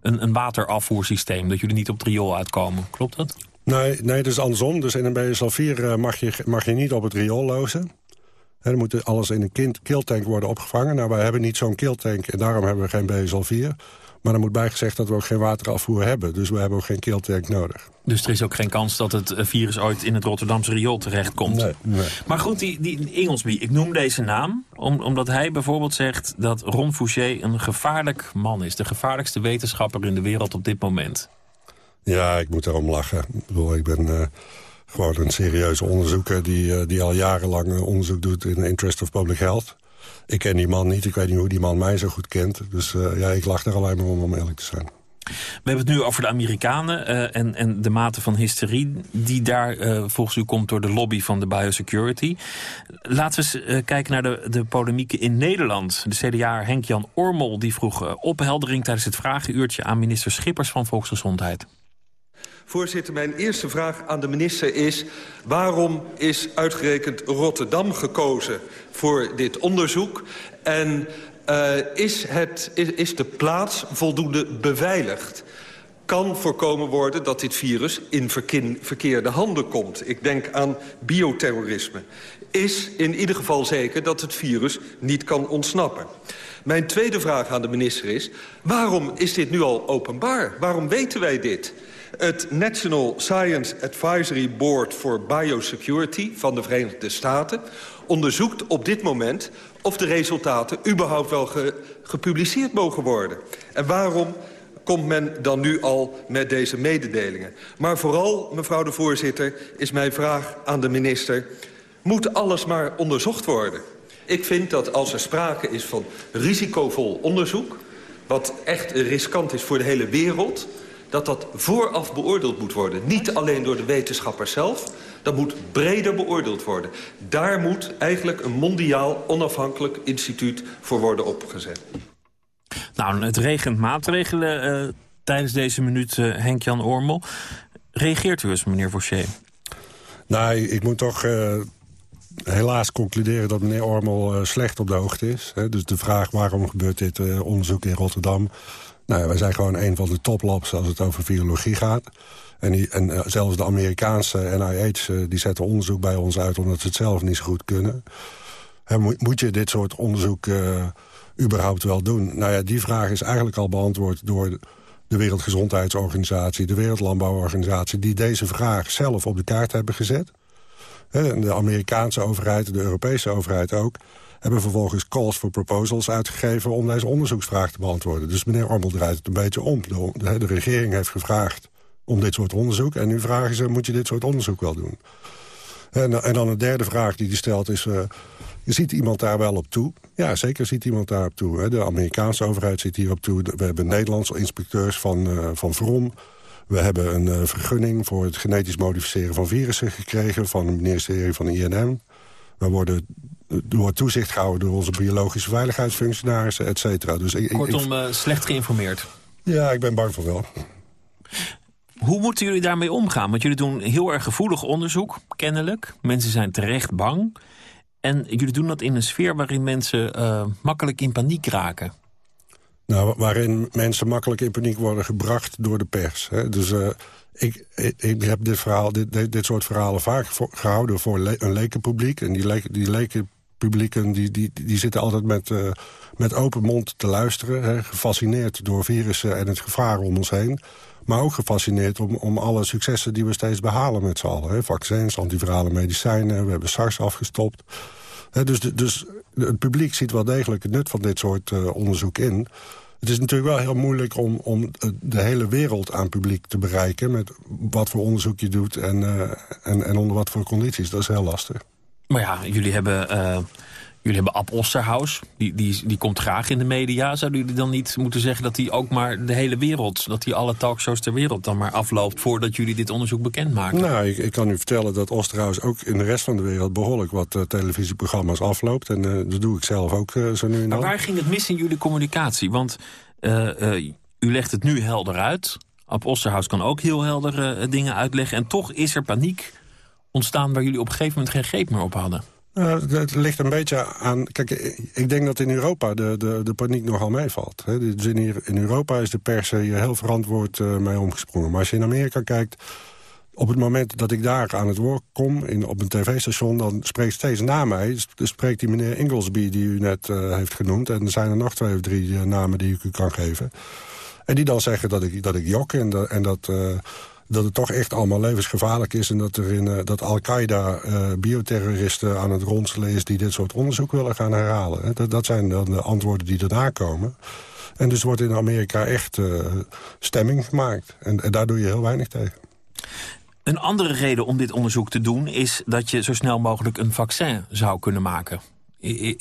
een, een waterafvoersysteem. Dat jullie niet op het riool uitkomen. Klopt dat? Nee, nee, dat is andersom. Dus in een BSL-4 uh, mag, je, mag je niet op het riool lozen. En dan moet alles in een killtank worden opgevangen. Nou, wij hebben niet zo'n killtank en daarom hebben we geen BSL-4. Maar er moet bijgezegd dat we ook geen waterafvoer hebben. Dus we hebben ook geen keeltank nodig. Dus er is ook geen kans dat het eh, virus ooit in het Rotterdamse riool terechtkomt? Nee, nee. Maar goed, die, die Ingelsby, ik noem deze naam... omdat hij bijvoorbeeld zegt dat Ron Fouché een gevaarlijk man is. De gevaarlijkste wetenschapper in de wereld op dit moment. Ja, ik moet daarom lachen. Ik, bedoel, ik ben... Uh gewoon een serieuze onderzoeker die, uh, die al jarenlang onderzoek doet in the interest of public health ik ken die man niet. Ik weet niet hoe die man mij zo goed kent. Dus uh, ja, ik lach er alleen maar om, om eerlijk te zijn. We hebben het nu over de Amerikanen uh, en, en de mate van hysterie... die daar uh, volgens u komt door de lobby van de biosecurity. Laten we eens kijken naar de, de polemieken in Nederland. De CDA Henk-Jan Ormel die vroeg opheldering tijdens het vragenuurtje... aan minister Schippers van Volksgezondheid. Voorzitter, mijn eerste vraag aan de minister is... waarom is uitgerekend Rotterdam gekozen voor dit onderzoek? En uh, is, het, is, is de plaats voldoende beveiligd? kan voorkomen worden dat dit virus in verkeerde handen komt. Ik denk aan bioterrorisme. Is in ieder geval zeker dat het virus niet kan ontsnappen. Mijn tweede vraag aan de minister is... waarom is dit nu al openbaar? Waarom weten wij dit? Het National Science Advisory Board for Biosecurity van de Verenigde Staten onderzoekt op dit moment of de resultaten überhaupt wel ge gepubliceerd mogen worden. En waarom komt men dan nu al met deze mededelingen? Maar vooral, mevrouw de voorzitter, is mijn vraag aan de minister... moet alles maar onderzocht worden? Ik vind dat als er sprake is van risicovol onderzoek... wat echt riskant is voor de hele wereld dat dat vooraf beoordeeld moet worden. Niet alleen door de wetenschappers zelf, dat moet breder beoordeeld worden. Daar moet eigenlijk een mondiaal onafhankelijk instituut voor worden opgezet. Nou, het regent maatregelen uh, tijdens deze minuut, uh, Henk-Jan Ormel. Reageert u eens, meneer Fauché? Nou, ik moet toch uh, helaas concluderen dat meneer Ormel slecht op de hoogte is. Hè? Dus de vraag waarom gebeurt dit onderzoek in Rotterdam... Nou, wij zijn gewoon een van de toplabs als het over virologie gaat. En, die, en uh, zelfs de Amerikaanse NIH uh, die zetten onderzoek bij ons uit... omdat ze het zelf niet zo goed kunnen. Moet, je dit soort onderzoek uh, überhaupt wel doen? Nou ja, die vraag is eigenlijk al beantwoord door de Wereldgezondheidsorganisatie... de Wereldlandbouworganisatie, die deze vraag zelf op de kaart hebben gezet. De Amerikaanse overheid, de Europese overheid ook hebben vervolgens calls for proposals uitgegeven... om deze onderzoeksvraag te beantwoorden. Dus meneer Ormel draait het een beetje om. De, de, regering heeft gevraagd om dit soort onderzoek... en nu vragen ze, moet je dit soort onderzoek wel doen? En, en dan een derde vraag die hij stelt is... Je ziet iemand daar wel op toe? Ja, zeker ziet iemand daar op toe. Hè. De Amerikaanse overheid ziet hier op toe. We hebben Nederlandse inspecteurs van, uh, van VROM. We hebben een uh, vergunning voor het genetisch modificeren van virussen gekregen... van het ministerie van INM. We worden door toezicht gehouden door onze biologische veiligheidsfunctionarissen, et cetera. Dus ik, Kortom, ik, uh, slecht geïnformeerd. Ja, ik ben bang voor wel. Hoe moeten jullie daarmee omgaan? Want jullie doen heel erg gevoelig onderzoek, kennelijk. Mensen zijn terecht bang. En jullie doen dat in een sfeer waarin mensen uh, makkelijk in paniek raken. Nou, waarin mensen makkelijk in paniek worden gebracht door de pers. Hè? Dus uh, ik, ik, heb dit, verhaal, dit, dit, soort verhalen vaak voor, gehouden voor een lekenpubliek. En die, leken, die lekenpublieken die, die, die zitten altijd met, uh, met open mond te luisteren. Hè? Gefascineerd door virussen en het gevaar om ons heen. Maar ook gefascineerd om, om alle successen die we steeds behalen met z'n allen. Hè? Vaccins, antivirale medicijnen, we hebben SARS afgestopt. Hè? Dus, dus het publiek ziet wel degelijk het nut van dit soort uh, onderzoek in... Het is natuurlijk wel heel moeilijk om, om de hele wereld aan publiek te bereiken... met wat voor onderzoek je doet en, en, en onder wat voor condities. Dat is heel lastig. Maar ja, jullie hebben, uh, jullie hebben Ab Osterhaus. Die, die, die komt graag in de media. Zouden jullie dan niet moeten zeggen dat hij ook maar de hele wereld... dat hij alle talkshows ter wereld dan maar afloopt... voordat jullie dit onderzoek bekendmaken? Nou, ik, ik kan u vertellen dat Osterhaus ook in de rest van de wereld... behoorlijk wat uh, televisieprogramma's afloopt. En uh, dat doe ik zelf ook zo nu en dan. Maar waar ging het mis in jullie communicatie? Want u legt het nu helder uit... Ab Osterhaus kan ook heel helder dingen uitleggen. En toch is er paniek ontstaan waar jullie op een gegeven moment geen greep meer op hadden? Nou, het ligt een beetje aan... Kijk, ik denk dat in Europa de, de, de paniek nogal meevalt. Dus in, in Europa is de pers hier heel verantwoord uh, mee omgesprongen. Maar als je in Amerika kijkt... Op het moment dat ik daar aan het woord kom, in, op een tv-station... dan spreekt steeds na mij, dus spreekt die meneer Inglesby... die u net uh, heeft genoemd. En er zijn er nog twee of drie uh, namen die ik u kan geven. En die dan zeggen dat ik, dat ik jok en, dat... En dat dat het toch echt allemaal levensgevaarlijk is... en dat, er in, uh, dat Al-Qaeda uh, bioterroristen aan het ronselen is... die dit soort onderzoek willen gaan herhalen. Dat, dat zijn dan de antwoorden die daarna komen. En dus wordt in Amerika echt uh, stemming gemaakt. En, en daar doe je heel weinig tegen. Een andere reden om dit onderzoek te doen... is dat je zo snel mogelijk een vaccin zou kunnen maken.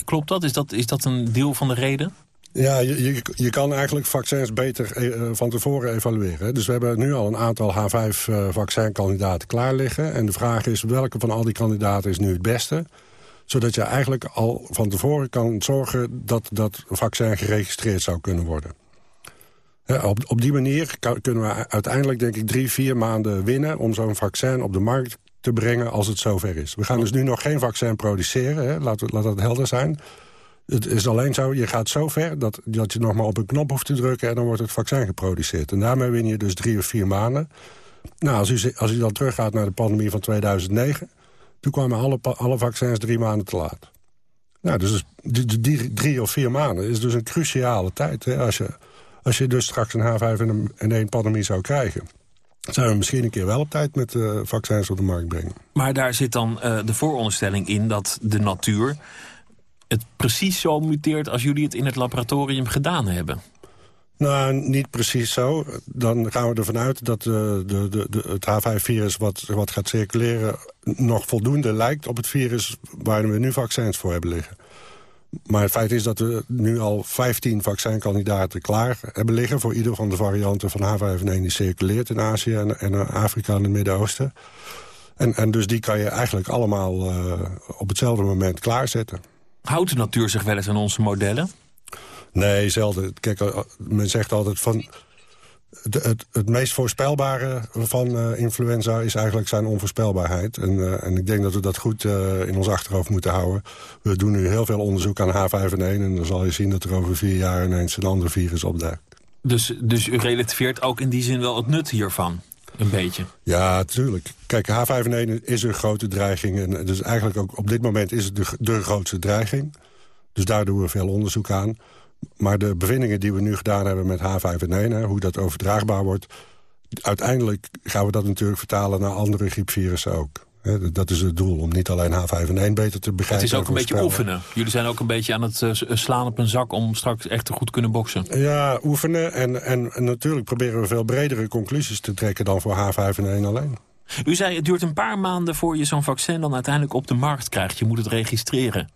Klopt dat? Is dat, is dat een deel van de reden? Ja, je, je, kan eigenlijk vaccins beter eh, van tevoren evalueren. Dus we hebben nu al een aantal H5-vaccinkandidaten uh, klaar liggen. En de vraag is, welke van al die kandidaten is nu het beste? Zodat je eigenlijk al van tevoren kan zorgen dat dat vaccin geregistreerd zou kunnen worden. op, op die manier kunnen we uiteindelijk, denk ik, drie, vier maanden winnen... om zo'n vaccin op de markt te brengen als het zover is. We gaan dus nu nog geen vaccin produceren, hè? Laat, laat dat helder zijn... Het is alleen zo, je gaat zo ver dat, dat je nog maar op een knop hoeft te drukken... en dan wordt het vaccin geproduceerd. En daarmee win je dus drie of vier maanden. Nou, als u, als u dan teruggaat naar de pandemie van 2009... toen kwamen alle, vaccins drie maanden te laat. Nou, dus die, die, drie of vier maanden is dus een cruciale tijd. Hè? Als, je, als je dus straks een H5N1-pandemie zou krijgen... zouden we misschien een keer wel op tijd met uh, vaccins op de markt brengen. Maar daar zit dan uh, de vooronderstelling in dat de natuur het precies zo muteert als jullie het in het laboratorium gedaan hebben? Nou, niet precies zo. Dan gaan we ervan uit dat de, de, de, het H5-virus wat, wat gaat circuleren... nog voldoende lijkt op het virus waar we nu vaccins voor hebben liggen. Maar het feit is dat we nu al 15 vaccinkandidaten klaar hebben liggen... voor ieder van de varianten van H5N1 die circuleert in Azië en, Afrika en het Midden-Oosten. En, en dus die kan je eigenlijk allemaal uh, op hetzelfde moment klaarzetten. Houdt de natuur zich wel eens aan onze modellen? Nee, zelden. Kijk, eh, men zegt altijd van... Het, het, het meest voorspelbare van uh, influenza is eigenlijk zijn onvoorspelbaarheid. En, uh, en ik denk dat we dat goed uh, in ons achterhoofd moeten houden. We doen nu heel veel onderzoek aan H5N1... en dan zal je zien dat er over vier jaar ineens een ander virus opduikt. Dus, dus u relativeert ook in die zin wel het nut hiervan? Een beetje. Ja, tuurlijk. Kijk, H5N1 is een grote dreiging. En dus eigenlijk ook op dit moment is het de, de grootste dreiging. Dus daar doen we veel onderzoek aan. Maar de bevindingen die we nu gedaan hebben met H5N1... hoe dat overdraagbaar wordt... uiteindelijk gaan we dat natuurlijk vertalen naar andere griepvirussen ook dat is het doel, om niet alleen H5N1 beter te begrijpen. Het is ook een beetje oefenen. Jullie zijn ook een beetje aan het eh, slaan op een zak... om straks echt goed te kunnen boksen. Ja, oefenen. En, en, en natuurlijk proberen we veel bredere conclusies te trekken... dan voor H5N1 alleen. U zei, het duurt een paar maanden voor je zo'n vaccin dan uiteindelijk op de markt krijgt. Je moet het registreren.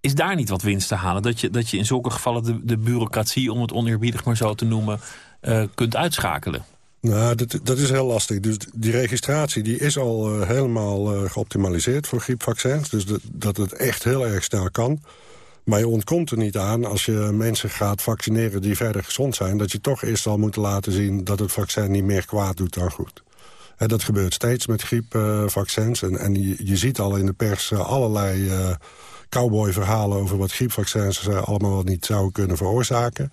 Is daar niet wat winst te halen? Dat je, dat je in zulke gevallen de, de bureaucratie, om het oneerbiedig maar zo te noemen, uh, kunt uitschakelen? Nou, dat, dat is heel lastig. Dus die registratie die is al uh, helemaal uh, geoptimaliseerd voor griepvaccins. Dus dat het echt heel erg snel kan. Maar je ontkomt er niet aan als je mensen gaat vaccineren die verder gezond zijn... dat je toch eerst al moet laten zien dat het vaccin niet meer kwaad doet dan goed. En dat gebeurt steeds met griepvaccins. en en je, ziet al in de pers uh, allerlei cowboy-verhalen... over wat griepvaccins allemaal niet zouden kunnen veroorzaken...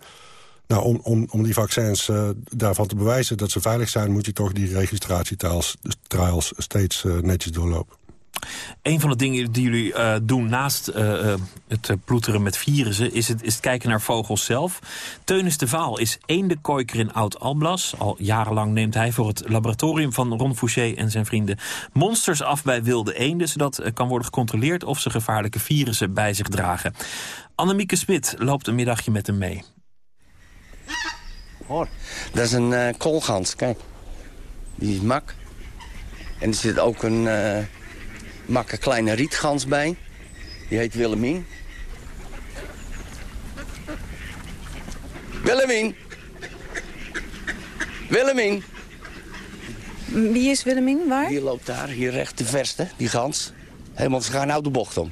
Nou, om, om, om die vaccins uh, daarvan te bewijzen dat ze veilig zijn... moet je toch die registratietrials steeds uh, netjes doorlopen. Een van de dingen die jullie uh, doen naast het ploeteren met virussen... Is het, is het kijken naar vogels zelf. Teunis de Vaal is eendenkooiker in Oud-Alblas. Al jarenlang neemt hij voor het laboratorium van Ron Fouché en zijn vrienden... monsters af bij wilde eenden... zodat kan worden gecontroleerd of ze gevaarlijke virussen bij zich dragen. Annemieke Smit loopt een middagje met hem mee. Hoor, dat is een uh, koolgans, kijk. Die is mak. En er zit ook een, uh, Mak een kleine rietgans bij. Die heet Willemien. Willemien! Willemien! Wie is Willemien? Waar? Die loopt daar, hier recht de verste, die gans. Helemaal, ze gaan nou de bocht om.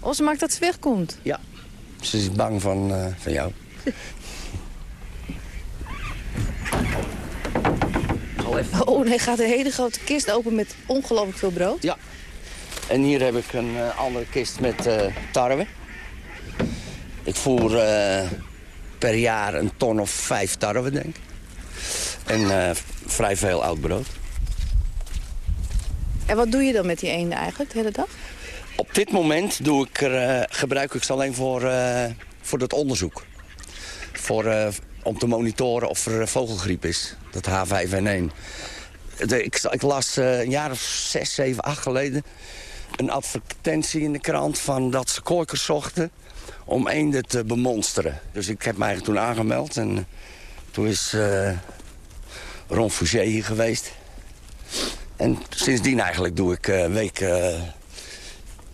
Oh, ze maakt dat ze wegkomt. Ja. Ze is bang van, eh, van jou. Oh, nee, gaat een hele grote kist open met ongelooflijk veel brood. Ja. En hier heb ik een eh, andere kist met eh, tarwe. Ik voer eh, per jaar een ton of vijf tarwe, denk ik. En vrij veel oud brood. En wat doe je dan met die eenden eigenlijk de hele dag? Op dit moment doe ik er, gebruik ik ze alleen voor, voor dat onderzoek. Voor, om te monitoren of er eh, vogelgriep is. Dat H5N1. De, ik, ik las eh, een jaar of zes, zeven, acht geleden... een advertentie in de krant van dat ze kooikers zochten... om eenden te bemonsteren. Dus ik heb eigenlijk toen aangemeld. En eh, toen is Ron Fouché hier geweest. En sindsdien eigenlijk doe ik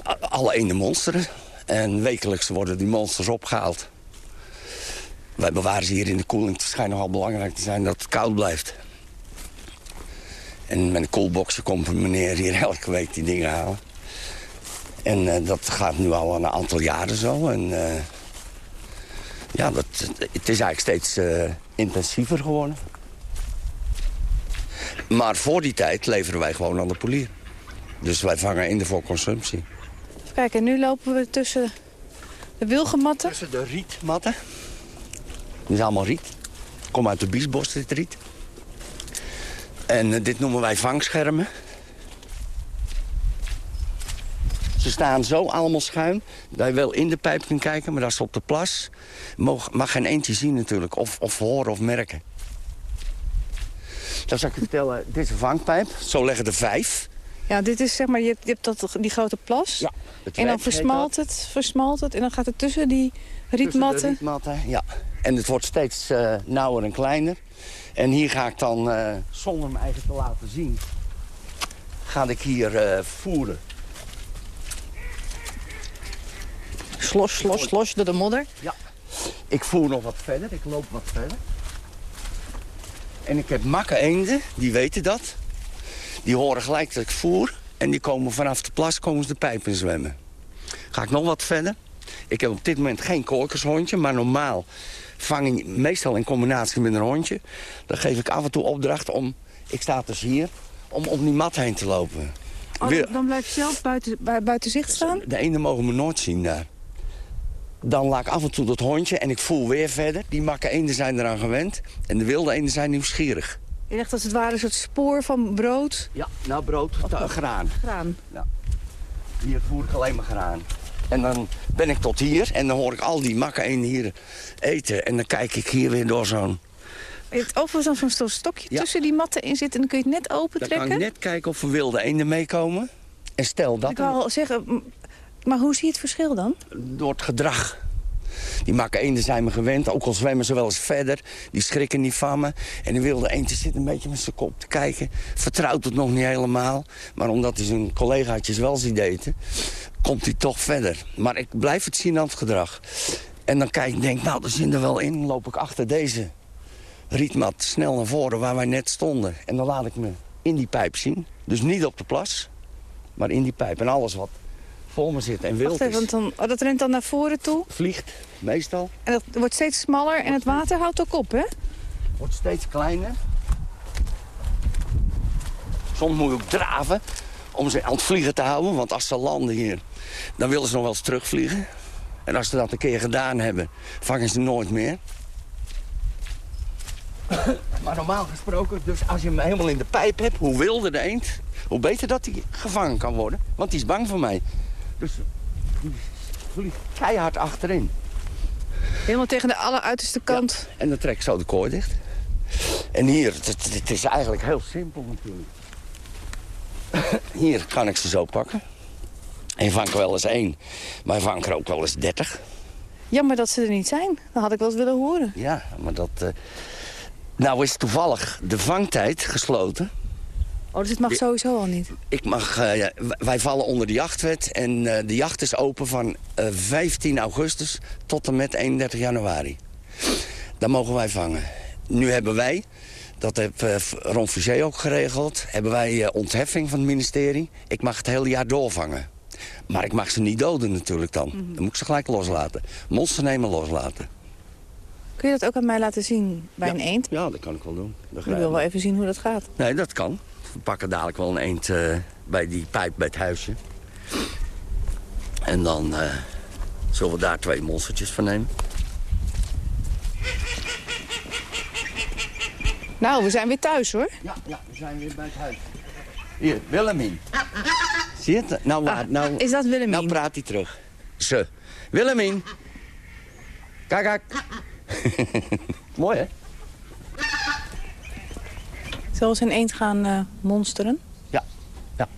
a- alle eenden monsteren. En wekelijks worden die monsters opgehaald. Wij bewaren ze hier in de koeling. Het schijnt nogal belangrijk te zijn dat het koud blijft. En met een koelboxen komt een meneer hier (laughs) elke week die dingen halen. En eh, dat gaat nu al een aantal jaren zo. En eh, ja, dat, het is eigenlijk steeds eh, intensiever geworden. Maar voor die tijd leveren wij gewoon aan de polier. Dus wij vangen in de voor consumptie. Kijk, en nu lopen we tussen de wilgenmatten. Tussen de rietmatten. Dit is allemaal riet. Kom uit de biesbos, dit riet. En eh, dit noemen wij vangschermen. Ze staan zo allemaal schuin dat je wel in de pijp kunt kijken, maar dat is op de plas. Mag, mag geen eentje zien natuurlijk, of, of horen of merken. Dan zal ik je vertellen, (laughs) dit is een vangpijp. Zo leggen er vijf. Ja, dit is zeg maar, je hebt, je hebt dat, die grote plas. Ja, en dan versmalt het, versmalt het. En dan gaat het tussen die rietmatten. Tussen de rietmatten, ja. En het wordt steeds eh, nauwer en kleiner. En hier ga ik dan, eh, zonder me eigen te laten zien... ga ik hier eh, voeren. Slos, slos, slos door de modder. Ja. Ik voer nog wat verder, ik loop wat verder. En ik heb makke eenden, die weten dat. Die horen gelijk dat ik voer. En die komen vanaf de plas komen ze de pijp in zwemmen. Ga ik nog wat verder. Ik heb op dit moment geen kolkershondje, maar normaal vang ik meestal in combinatie met een hondje. Dan geef ik af en toe opdracht om, ik sta dus hier, om om die mat heen te lopen. Oh, Weer- dan blijf je zelf buiten, bui- buiten zicht staan? de ene mogen me nooit zien daar. Dan laat ik af en toe dat hondje en ik voel weer verder. Die makke eenden zijn eraan gewend. En de wilde eenden zijn nieuwsgierig. Je legt als het ware een soort spoor van brood. Ja, nou brood, ta- graan. Graan. Hier voer ik alleen maar graan. En dan ben ik tot hier en dan hoor ik al die makke eenden hier eten. En dan kijk ik hier weer door zo'n... Je hebt overigens dan zo'n stokje tussen die matten in zit en dan kun je het net open Dan trekken. kan ik net kijken of er wilde eenden meekomen. En stel dat Ik wou al zeggen, maar hoe zie je het verschil dan? door het gedrag. Die makke eenden zijn me gewend, ook al zwemmen ze wel eens verder. Die schrikken niet van me. En die wilde eendje zit een beetje met zijn kop te kijken. Vertrouwt het nog niet helemaal. Maar omdat hij zijn collegaatjes wel ziet eten, komt hij toch verder. Maar ik blijf het zien aan het gedrag. En dan kijk ik, denk, nou, er zit er wel in. Dan loop ik achter deze rietmat snel naar voren waar wij net stonden. En dan laat ik me in die pijp zien. Dus niet op de plas, maar in die pijp. En alles wat voor me zit en wild Wacht even, is, want dan, oh, dat rent dan naar voren toe. vliegt meestal. En dat wordt steeds smaller en het water houdt ook op, hè? Wordt steeds kleiner. Soms moet je ook draven om ze aan het vliegen te houden. Want als ze landen hier, dan willen ze nog wel eens terugvliegen. En als ze dat een keer gedaan hebben, vangen ze nooit meer. (coughs) Maar normaal gesproken, dus als je hem helemaal in de pijp hebt... hoe wilder de eend, hoe beter dat hij gevangen kan worden. Want die is bang voor mij. Dus die vliegt keihard achterin. Helemaal tegen de alleruiterste kant. En dan trek ik zo de kooi dicht. En hier, het, het- is eigenlijk heel simpel natuurlijk. (laughs) Hier kan ik ze zo pakken. En vang ik er wel eens één. Maar ik er ook wel eens dertig. Jammer dat ze er niet zijn. Dat had ik wel eens willen horen. Ja, maar dat... eh, Nou is toevallig de vangtijd gesloten. Oh, dus het mag sowieso al niet? Ik mag, eh, wij vallen onder de jachtwet en eh, de jacht is open van eh, 15 augustus tot en met 31 januari. Dan mogen wij vangen. Nu hebben wij, dat heeft eh, Ron Fusé ook geregeld, hebben wij eh, ontheffing van het ministerie. Ik mag het hele jaar doorvangen. Maar ik mag ze niet doden natuurlijk dan. Dan moet ik ze gelijk loslaten. Monster nemen loslaten. Kun je dat ook aan mij laten zien bij een eend? Ja, dat kan ik wel doen. Ik wil wel even zien hoe dat gaat. Nee, dat kan. We pakken dadelijk wel een eend eh, bij die pijp bij het huisje. En dan eh, zullen we daar twee monstertjes van nemen. Nou, we zijn weer thuis hoor. Ja, ja we zijn weer bij het huis. Hier, Willemien. Zie je het? Nou, waar, nou, Ah, is dat Willemien? Nou praat hij terug. Ze. Willemien. Kijk, kijk. (laughs) Mooi, hè? Eens een eend gaan eh, monsteren? Ja, ja.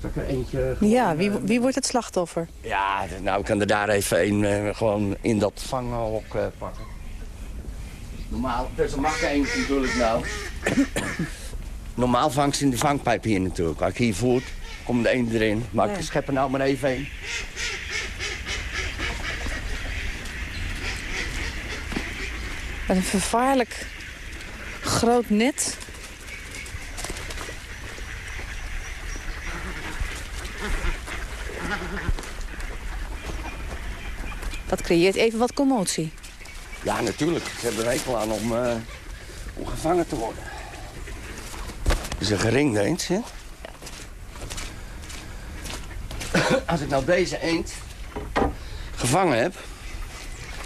Zal ik er eentje... gewoon, Ja, wie, eh, wie wordt het slachtoffer? Ja, nou, ik kan er daar even een eh, gewoon in dat vanghok eh, pakken. Normaal, dus er mag één natuurlijk nou. (coughs) Normaal vangt ze in de vangpijp hier natuurlijk. Als ik hier voert, komt de een erin. Maar Ja. ik schep er nou maar even een. Met een vervaarlijk groot net. Dat creëert even wat commotie. Ja, natuurlijk. Ze hebben er aan om, eh, om gevangen te worden. Het is een geringde eend, hè? Als ik nou deze eend gevangen heb,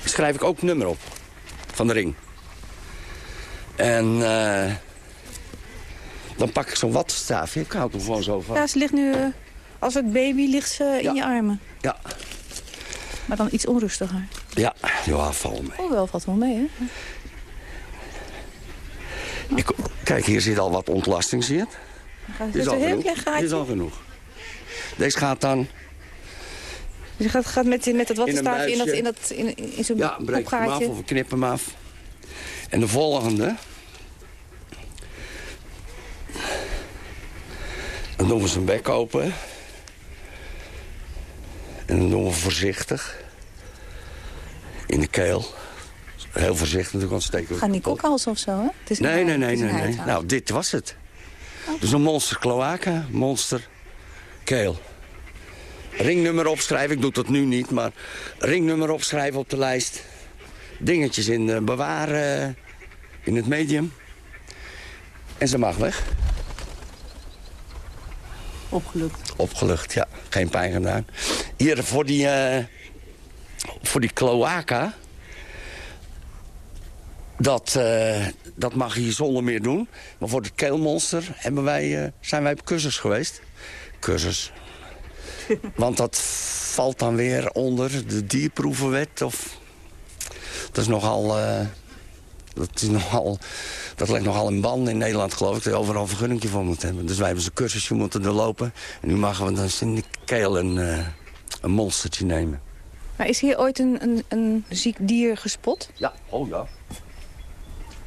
schrijf ik ook nummer op van de ring. En eh, dan pak ik zo'n wattenstaafje. Ik houd hem gewoon zo van. Ja, ze ligt nu, eh, als het baby, ligt ze in je armen. Ja, Maar dan iets onrustiger. ja, ja, val me. Oh, wel valt wel mee, hè? Ik, kijk, hier zit al wat ontlasting, zie je het? Dit is al heel genoeg. klein is al genoeg. Deze gaat dan Dus je gaat, gaat met, met dat In wattenstaafje in, dat, buisje. in, dat, in, in zo'n Ja, breek hem af of knip hem af. En de volgende... Dan doen we zijn bek open. En dan doen we voorzichtig. In de keel. Heel voorzichtig natuurlijk, want steken we... Gaat niet kokhalzen of zo, hè? Het is Nee, nee, nee, nee, nee. Nou, dit was het. Dus een monster kloaka, monster keel. Ringnummer opschrijven, ik doe dat nu niet, maar ringnummer opschrijven op de lijst. Dingetjes in eh, bewaren in het medium. En ze mag weg. Opgelukt. Opgelucht, ja. Geen pijn gedaan. Hier voor die, eh, voor die cloaca. Dat, eh, dat mag je zonder meer doen. Maar voor het keelmonster hebben wij, eh, zijn wij op cursus geweest. Cursus. (laughs) Want dat valt dan weer onder de dierproevenwet. Of... Dat is nogal... dat, is nogal, dat ligt nogal in band in Nederland, geloof ik. Dat je overal een vergunningje voor moet hebben. Dus wij hebben zo'n cursusje moeten doorlopen. En nu mogen we dan in de keel een, een monstertje nemen. Maar is hier ooit een, een, een ziek dier gespot? Ja, oh ja.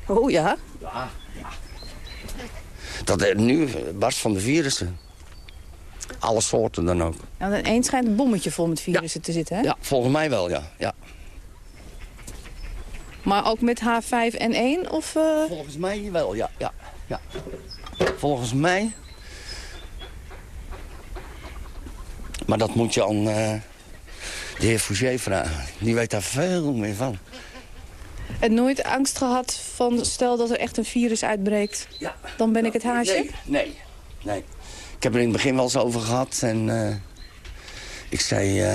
Oh ja? Ja, ja. Dat er nu eh, barst van de virussen. Alle soorten dan ook. Nou, een eend schijnt een bommetje vol met virussen te zitten, hè? Ja, volgens mij wel, ja. ja. Maar ook met H5N1 of... eh, Volgens mij wel, ja. ja, ja. Volgens mij... Maar dat moet je aan eh, de heer Fouché vragen. Die weet daar veel meer van. En nooit angst gehad van stel dat er echt een virus uitbreekt, Ja. dan ben ik het haasje? Nee, nee, nee. Ik heb er in het begin wel eens over gehad. En eh, ik zei,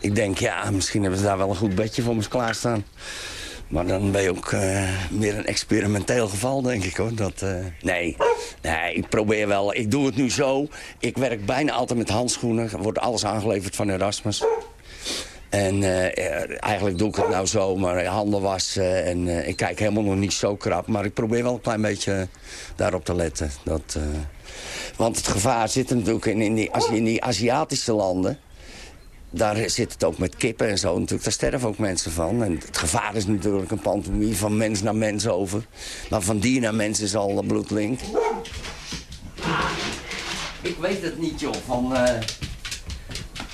ik denk, ja, misschien hebben ze daar wel een goed bedje voor me klaarstaan. Maar dan ben je ook eh, meer een experimenteel geval, denk ik, hoor. Dat, eh, nee, nee, ik probeer wel. Ik doe het nu zo. Ik werk bijna altijd met handschoenen. Er wordt alles aangeleverd van Erasmus. En eh, eigenlijk doe ik het nou zo, maar handen wassen. En ik kijk helemaal nog niet zo krap. Maar ik probeer wel een klein beetje daarop te letten. Dat, want het gevaar zit natuurlijk in, in die, als je in die Aziatische landen... daar zit het ook met kippen en zo natuurlijk. Daar sterven ook mensen van. En het gevaar is natuurlijk een pandemie van mens naar mens over. Maar van dier naar mens is al bloedlink. Ik weet het niet, joh. Van, uh...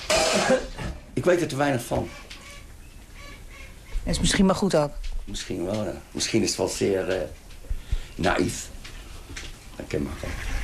(coughs) ik weet er te weinig van. Dat is misschien maar goed ook. Misschien wel, ja. Misschien is het wel zeer uh, naïef. Dat ken maar wel.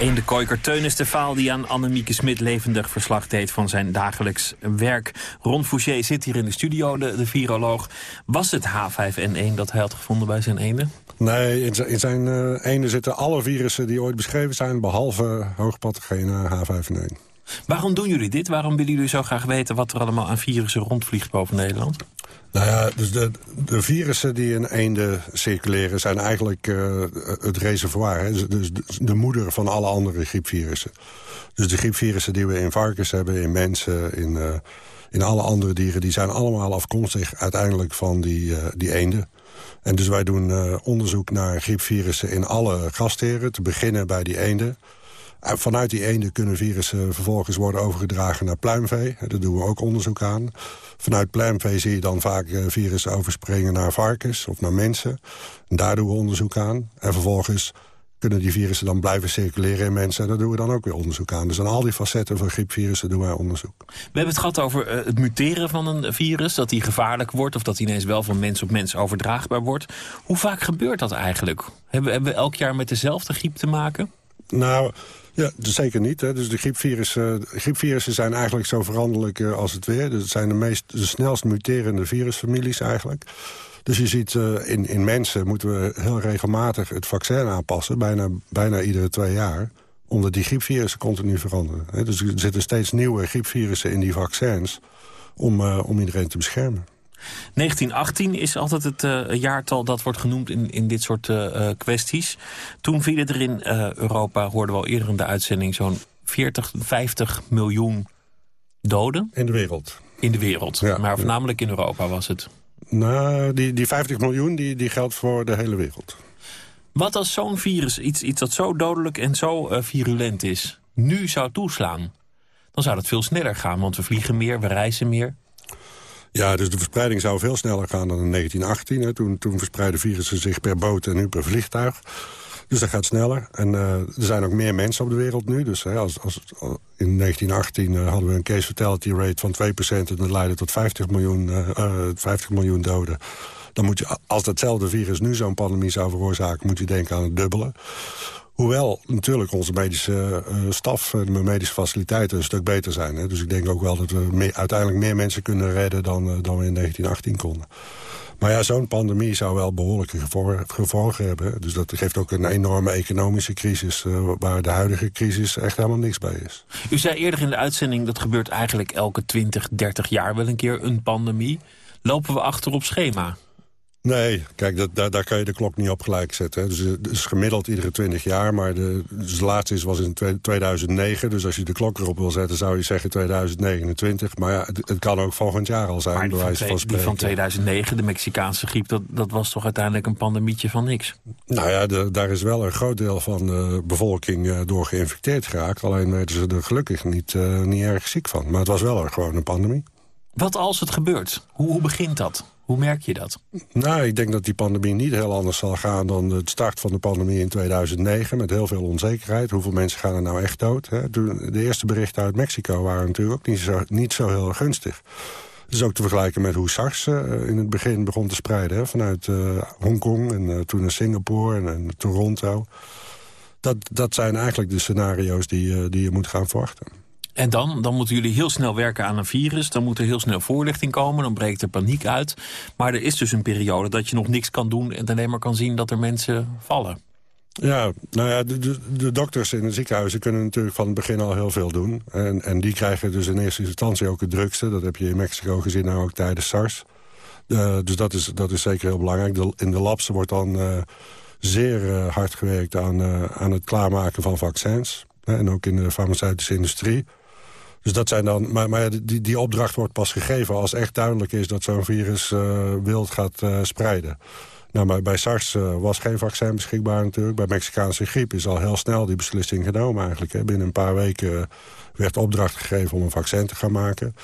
Eén de Teun is de faal die aan Annemieke Smit levendig verslag deed van zijn dagelijks werk. Ron Fouché zit hier in de studio, de, de viroloog. Was het H5N1 dat hij had gevonden bij zijn ene? Nee, in zijn, in zijn ene zitten alle virussen die ooit beschreven zijn... behalve hoogpathogene H5N1. Waarom doen jullie dit? Waarom willen jullie zo graag weten wat er allemaal aan virussen rondvliegt boven Nederland? Nou ja, dus de, de virussen die in eenden circuleren zijn eigenlijk uh, het reservoir. Hè? Dus de moeder van alle andere griepvirussen. Dus de griepvirussen die we in varkens hebben, in mensen, in, uh, in alle andere dieren... die zijn allemaal afkomstig uiteindelijk van die, uh, die eenden. En dus wij doen onderzoek naar griepvirussen in alle gastheren... te beginnen bij die eenden... Vanuit die eenden kunnen virussen vervolgens worden overgedragen naar pluimvee. Daar doen we ook onderzoek aan. Vanuit pluimvee zie je dan vaak virussen overspringen naar varkens of naar mensen. En daar doen we onderzoek aan. En vervolgens kunnen die virussen dan blijven circuleren in mensen. En daar doen we dan ook weer onderzoek aan. Dus aan al die facetten van griepvirussen doen wij onderzoek. We hebben het gehad over het muteren van een virus. Dat die gevaarlijk wordt of dat die ineens wel van mens op mens overdraagbaar wordt. Hoe vaak gebeurt dat eigenlijk? Hebben, hebben we elk jaar met dezelfde griep te maken? Nou, ja, dus zeker niet. Hè. Dus de griepvirussen, griepvirussen zijn eigenlijk zo veranderlijk uh, als het weer. Dus het zijn de, meest, de snelst muterende virusfamilies eigenlijk. Dus je ziet, uh, in, in mensen moeten we heel regelmatig het vaccin aanpassen. Bijna, bijna iedere twee jaar. Omdat die griepvirussen continu veranderen. Dus er zitten steeds nieuwe griepvirussen in die vaccins. Om, om iedereen te beschermen. 1918 is altijd het uh, jaartal dat wordt genoemd in, in dit soort uh, kwesties. Toen vielen er in uh, Europa, hoorden we al eerder in de uitzending... zo'n 40, 50 miljoen doden. In de wereld. In de wereld, ja, maar voornamelijk in Europa was het. Nou, die, die 50 miljoen die, die geldt voor de hele wereld. Wat als zo'n virus, iets, iets dat zo dodelijk en zo virulent is... nu zou toeslaan, dan zou dat veel sneller gaan. Want we vliegen meer, we reizen meer. Ja, dus de verspreiding zou veel sneller gaan dan in 1918. Hè. Toen, toen verspreidden virussen zich per boot en nu per vliegtuig. Dus dat gaat sneller. En uh, er zijn ook meer mensen op de wereld nu. Dus hè, als, als, in 1918 uh, hadden we een case fatality rate van 2%... en dat leidde tot 50 miljoen, uh, 50 miljoen doden. Dan moet je, als datzelfde virus nu zo'n pandemie zou veroorzaken... moet je denken aan het dubbele. Hoewel natuurlijk onze medische uh, staf en medische faciliteiten een stuk beter zijn. Hè. Dus ik denk ook wel dat we uiteindelijk meer mensen kunnen redden dan, uh, dan we in 1918 konden. Maar ja, zo'n pandemie zou wel behoorlijke gevolgen hebben. Dus dat geeft ook een enorme economische crisis... Uh, waar de huidige crisis echt helemaal niks bij is. U zei eerder in de uitzending... dat gebeurt eigenlijk elke 20, 30 jaar wel een keer een pandemie. Lopen we achter op schema? Nee, kijk, dat, daar, daar kan je de klok niet op gelijk zetten. Hè. Dus het is gemiddeld iedere 20 jaar, maar de, dus de laatste is, was in 2009. Dus als je de klok erop wil zetten, zou je zeggen 2029. Maar ja, het, het kan ook volgend jaar al zijn, bij wijze van spreken. Die van 2009, de Mexicaanse griep, dat, dat was toch uiteindelijk een pandemietje van niks? Nou ja, de, daar is wel een groot deel van de bevolking uh, door geïnfecteerd geraakt. Alleen weten ze er gelukkig niet, uh, niet erg ziek van. Maar het was wel gewoon een pandemie. Wat als het gebeurt? Hoe, hoe begint dat? Hoe merk je dat? Nou, ik denk dat die pandemie niet heel anders zal gaan... dan de start van de pandemie in 2009, met heel veel onzekerheid. Hoeveel mensen gaan er nou echt dood? Hè? De eerste berichten uit Mexico waren natuurlijk ook niet zo, niet zo heel gunstig. Het is ook te vergelijken met hoe SARS uh, in het begin begon te spreiden. Hè? Vanuit uh, Hongkong en uh, toen naar Singapore en, en, Toronto. Dat, dat zijn eigenlijk de scenario's die, die je moet gaan verwachten. En dan? Dan moeten jullie heel snel werken aan een virus. Dan moet er heel snel voorlichting komen. Dan breekt er paniek uit. Maar er is dus een periode dat je nog niks kan doen... en alleen maar kan zien dat er mensen vallen. Ja, nou ja, de, de, dokters in de ziekenhuizen kunnen natuurlijk van het begin al heel veel doen. En, en die krijgen dus in eerste instantie ook het drukste. Dat heb je in Mexico gezien, nou ook tijdens SARS. Uh, dus dat is, dat is zeker heel belangrijk. In de labs wordt dan uh, zeer uh, hard gewerkt aan, aan het klaarmaken van vaccins. en ook in de farmaceutische industrie. Dus dat zijn dan, maar, maar die, die opdracht wordt pas gegeven als echt duidelijk is dat zo'n virus uh, wild gaat uh, spreiden. Nou, maar bij SARS uh, was geen vaccin beschikbaar natuurlijk. Bij Mexicaanse griep is al heel snel die beslissing genomen eigenlijk. Hè. Binnen een paar weken werd opdracht gegeven om een vaccin te gaan maken.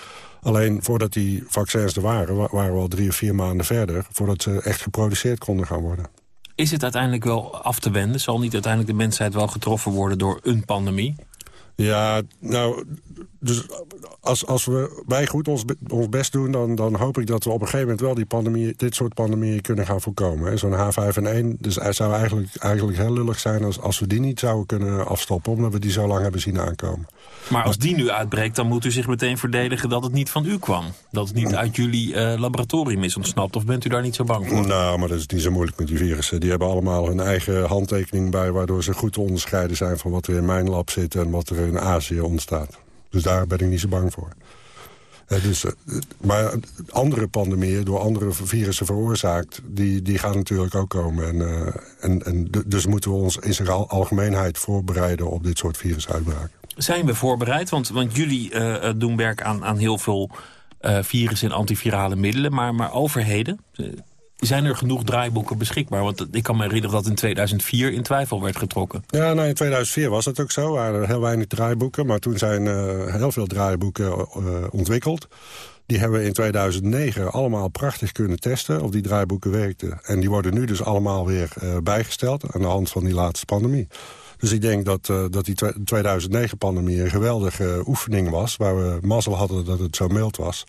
Alleen voordat die vaccins er waren, waren we al drie of vier maanden verder... voordat ze echt geproduceerd konden gaan worden. Is het uiteindelijk wel af te wenden? Zal niet uiteindelijk de mensheid wel getroffen worden door een pandemie? Ja, nou, dus als, als we, wij goed ons, ons best doen... Dan, dan hoop ik dat we op een gegeven moment wel die pandemie, dit soort pandemieën kunnen gaan voorkomen. Zo'n H5N1, dus het zou eigenlijk, eigenlijk heel lullig zijn... Als, als we die niet zouden kunnen afstoppen, omdat we die zo lang hebben zien aankomen. Maar als die nu uitbreekt, dan moet u zich meteen verdedigen dat het niet van u kwam. Dat het niet uit jullie uh, laboratorium is ontsnapt. Of bent u daar niet zo bang voor? Nou, maar dat is niet zo moeilijk met die virussen. Die hebben allemaal hun eigen handtekening bij... waardoor ze goed te onderscheiden zijn van wat er in mijn lab zit... en wat er in Azië ontstaat. Dus daar ben ik niet zo bang voor. dus, eh, maar andere pandemieën, door andere virussen veroorzaakt... die, die gaan natuurlijk ook komen. En, en, en dus moeten we ons in zijn algemeenheid voorbereiden... op dit soort virusuitbraken. Zijn we voorbereid? Want, want jullie uh, doen werk aan, aan heel veel virus- en antivirale middelen. Maar, maar overheden, zijn er genoeg draaiboeken beschikbaar? Want ik kan me herinneren dat in 2004 in twijfel werd getrokken. Ja, nou in 2004 was het ook zo. Er waren heel weinig draaiboeken. Maar toen zijn uh, heel veel draaiboeken uh, ontwikkeld. Die hebben we in 2009 allemaal prachtig kunnen testen of die draaiboeken werkten. En die worden nu dus allemaal weer uh, bijgesteld aan de hand van die laatste pandemie. Dus ik denk dat, uh, dat die 2009-pandemie een geweldige oefening was... waar we mazzel hadden dat het zo mild was.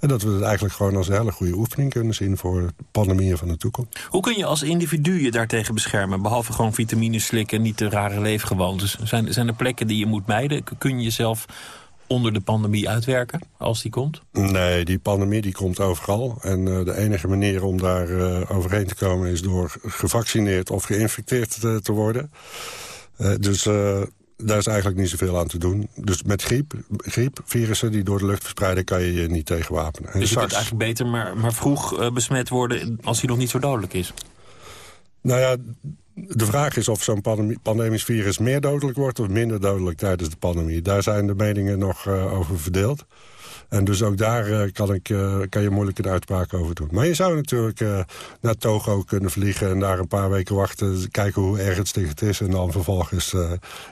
En dat we het eigenlijk gewoon als een hele goede oefening kunnen zien... voor pandemieën van de toekomst. Hoe kun je als individu je daartegen beschermen? Behalve gewoon vitamines slikken en niet de rare leefgewoontes. Zijn, zijn er plekken die je moet mijden? Kun je jezelf onder de pandemie uitwerken, als die komt? Nee, die pandemie die komt overal. En uh, de enige manier om daar uh, overheen te komen... is door gevaccineerd of geïnfecteerd te, te worden. Uh, dus uh, daar is eigenlijk niet zoveel aan te doen. Dus met griep, griepvirussen die door de lucht verspreiden... kan je je niet tegenwapenen. Dus je kunt eigenlijk beter maar, maar vroeg uh, besmet worden... als hij nog niet zo dodelijk is? Nou ja, de vraag is of zo'n pandemisch virus meer dodelijk wordt... of minder dodelijk tijdens de pandemie. Daar zijn de meningen nog over verdeeld. En dus ook daar uh, kan, ik, uh, kan je moeilijk een uitspraak over doen. Maar je zou natuurlijk uh, naar Togo kunnen vliegen... en daar een paar weken wachten, kijken hoe erg het sticht is... en dan vervolgens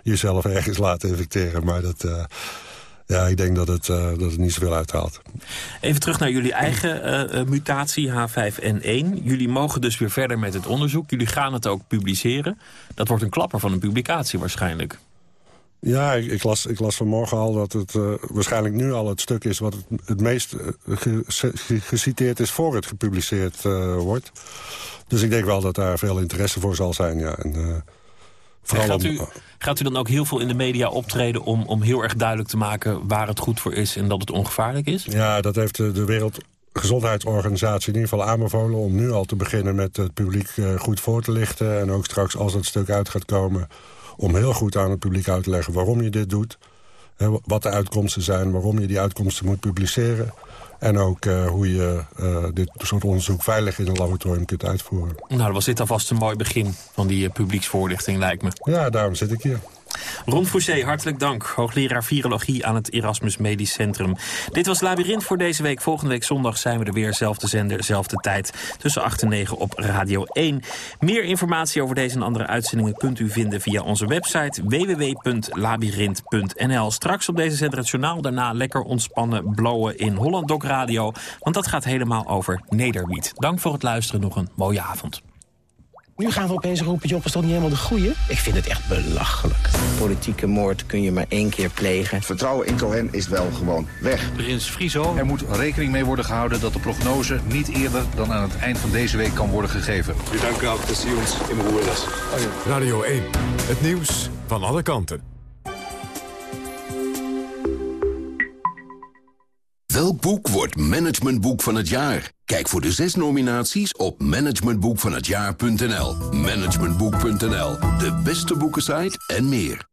jezelf ergens laten infecteren. Maar dat... Ja, ik denk dat het, dat het niet zoveel uithaalt. Even terug naar jullie eigen mutatie H5N1. Jullie mogen dus weer verder met het onderzoek. Jullie gaan het ook publiceren. Dat wordt een klapper van een publicatie waarschijnlijk. Ja, ik, ik, las, ik las vanmorgen al dat het uh, waarschijnlijk nu al het stuk is... wat het, het meest ge, ge, geciteerd is voor het gepubliceerd uh, wordt. Dus ik denk wel dat daar veel interesse voor zal zijn, ja. En, uh, vooral gaat, u, gaat u dan ook heel veel in de media optreden... Om, om heel erg duidelijk te maken waar het goed voor is... en dat het ongevaarlijk is? Ja, dat heeft de, de Wereldgezondheidsorganisatie in ieder geval aanbevolen... om nu al te beginnen met het publiek goed voor te lichten. En ook straks als dat stuk uit gaat komen om heel goed aan het publiek uit te leggen waarom je dit doet. Hè, wat de uitkomsten zijn, waarom je die uitkomsten moet publiceren. En ook uh, hoe je uh, dit soort onderzoek veilig in een laboratorium kunt uitvoeren. Nou, dan was dit alvast een mooi begin van die uh, publieksvoorlichting, lijkt me. Ja, daarom zit ik hier. Ron Fouché, hartelijk dank. Hoogleraar Virologie aan het Erasmus Medisch Centrum. Dit was Labyrinth voor deze week. Volgende week zondag zijn we er weer. Zelfde zender, zelfde tijd. Tussen 8 en 9 op Radio 1. Meer informatie over deze en andere uitzendingen kunt u vinden via onze website www.labyrinth.nl. Straks op deze zender het journaal. Daarna lekker ontspannen blowen in Holland Doc Radio. Want dat gaat helemaal over Nederwiet. Dank voor het luisteren. Nog een mooie avond. Nu gaan we opeens roepen, Job is toch niet helemaal de goeie? Ik vind het echt belachelijk. Politieke moord kun je maar één keer plegen. Vertrouwen in Cohen is wel gewoon weg. Prins Frizo. Er moet rekening mee worden gehouden dat de prognose niet eerder dan aan het eind van deze week kan worden gegeven. U dank u wel dat u ons in mijn. Radio 1, het nieuws van alle kanten. Welk boek wordt managementboek van het jaar? Kijk voor de zes nominaties op managementboekvanhetjaar.nl. Managementboek.nl, de beste boekensite en meer.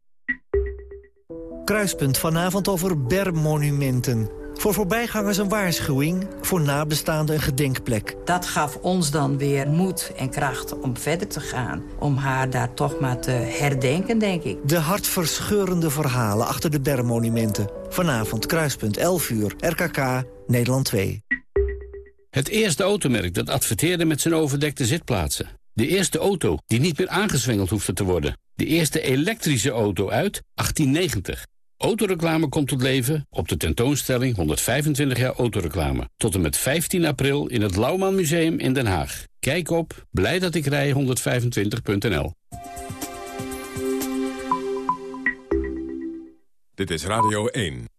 Kruispunt vanavond over bermmonumenten. Voor voorbijgangers een waarschuwing, voor nabestaanden een gedenkplek. Dat gaf ons dan weer moed en kracht om verder te gaan. Om haar daar toch maar te herdenken, denk ik. De hartverscheurende verhalen achter de bermmonumenten. Vanavond Kruispunt 11 uur, RKK, Nederland 2. Het eerste automerk dat adverteerde met zijn overdekte zitplaatsen. De eerste auto die niet meer aangezwengeld hoefde te worden. De eerste elektrische auto uit 1890. Autoreclame komt tot leven op de tentoonstelling 125 jaar autoreclame. Tot en met 15 april in het Lauwman Museum in Den Haag. Kijk op blijdatikrij125.nl Dit is Radio 1.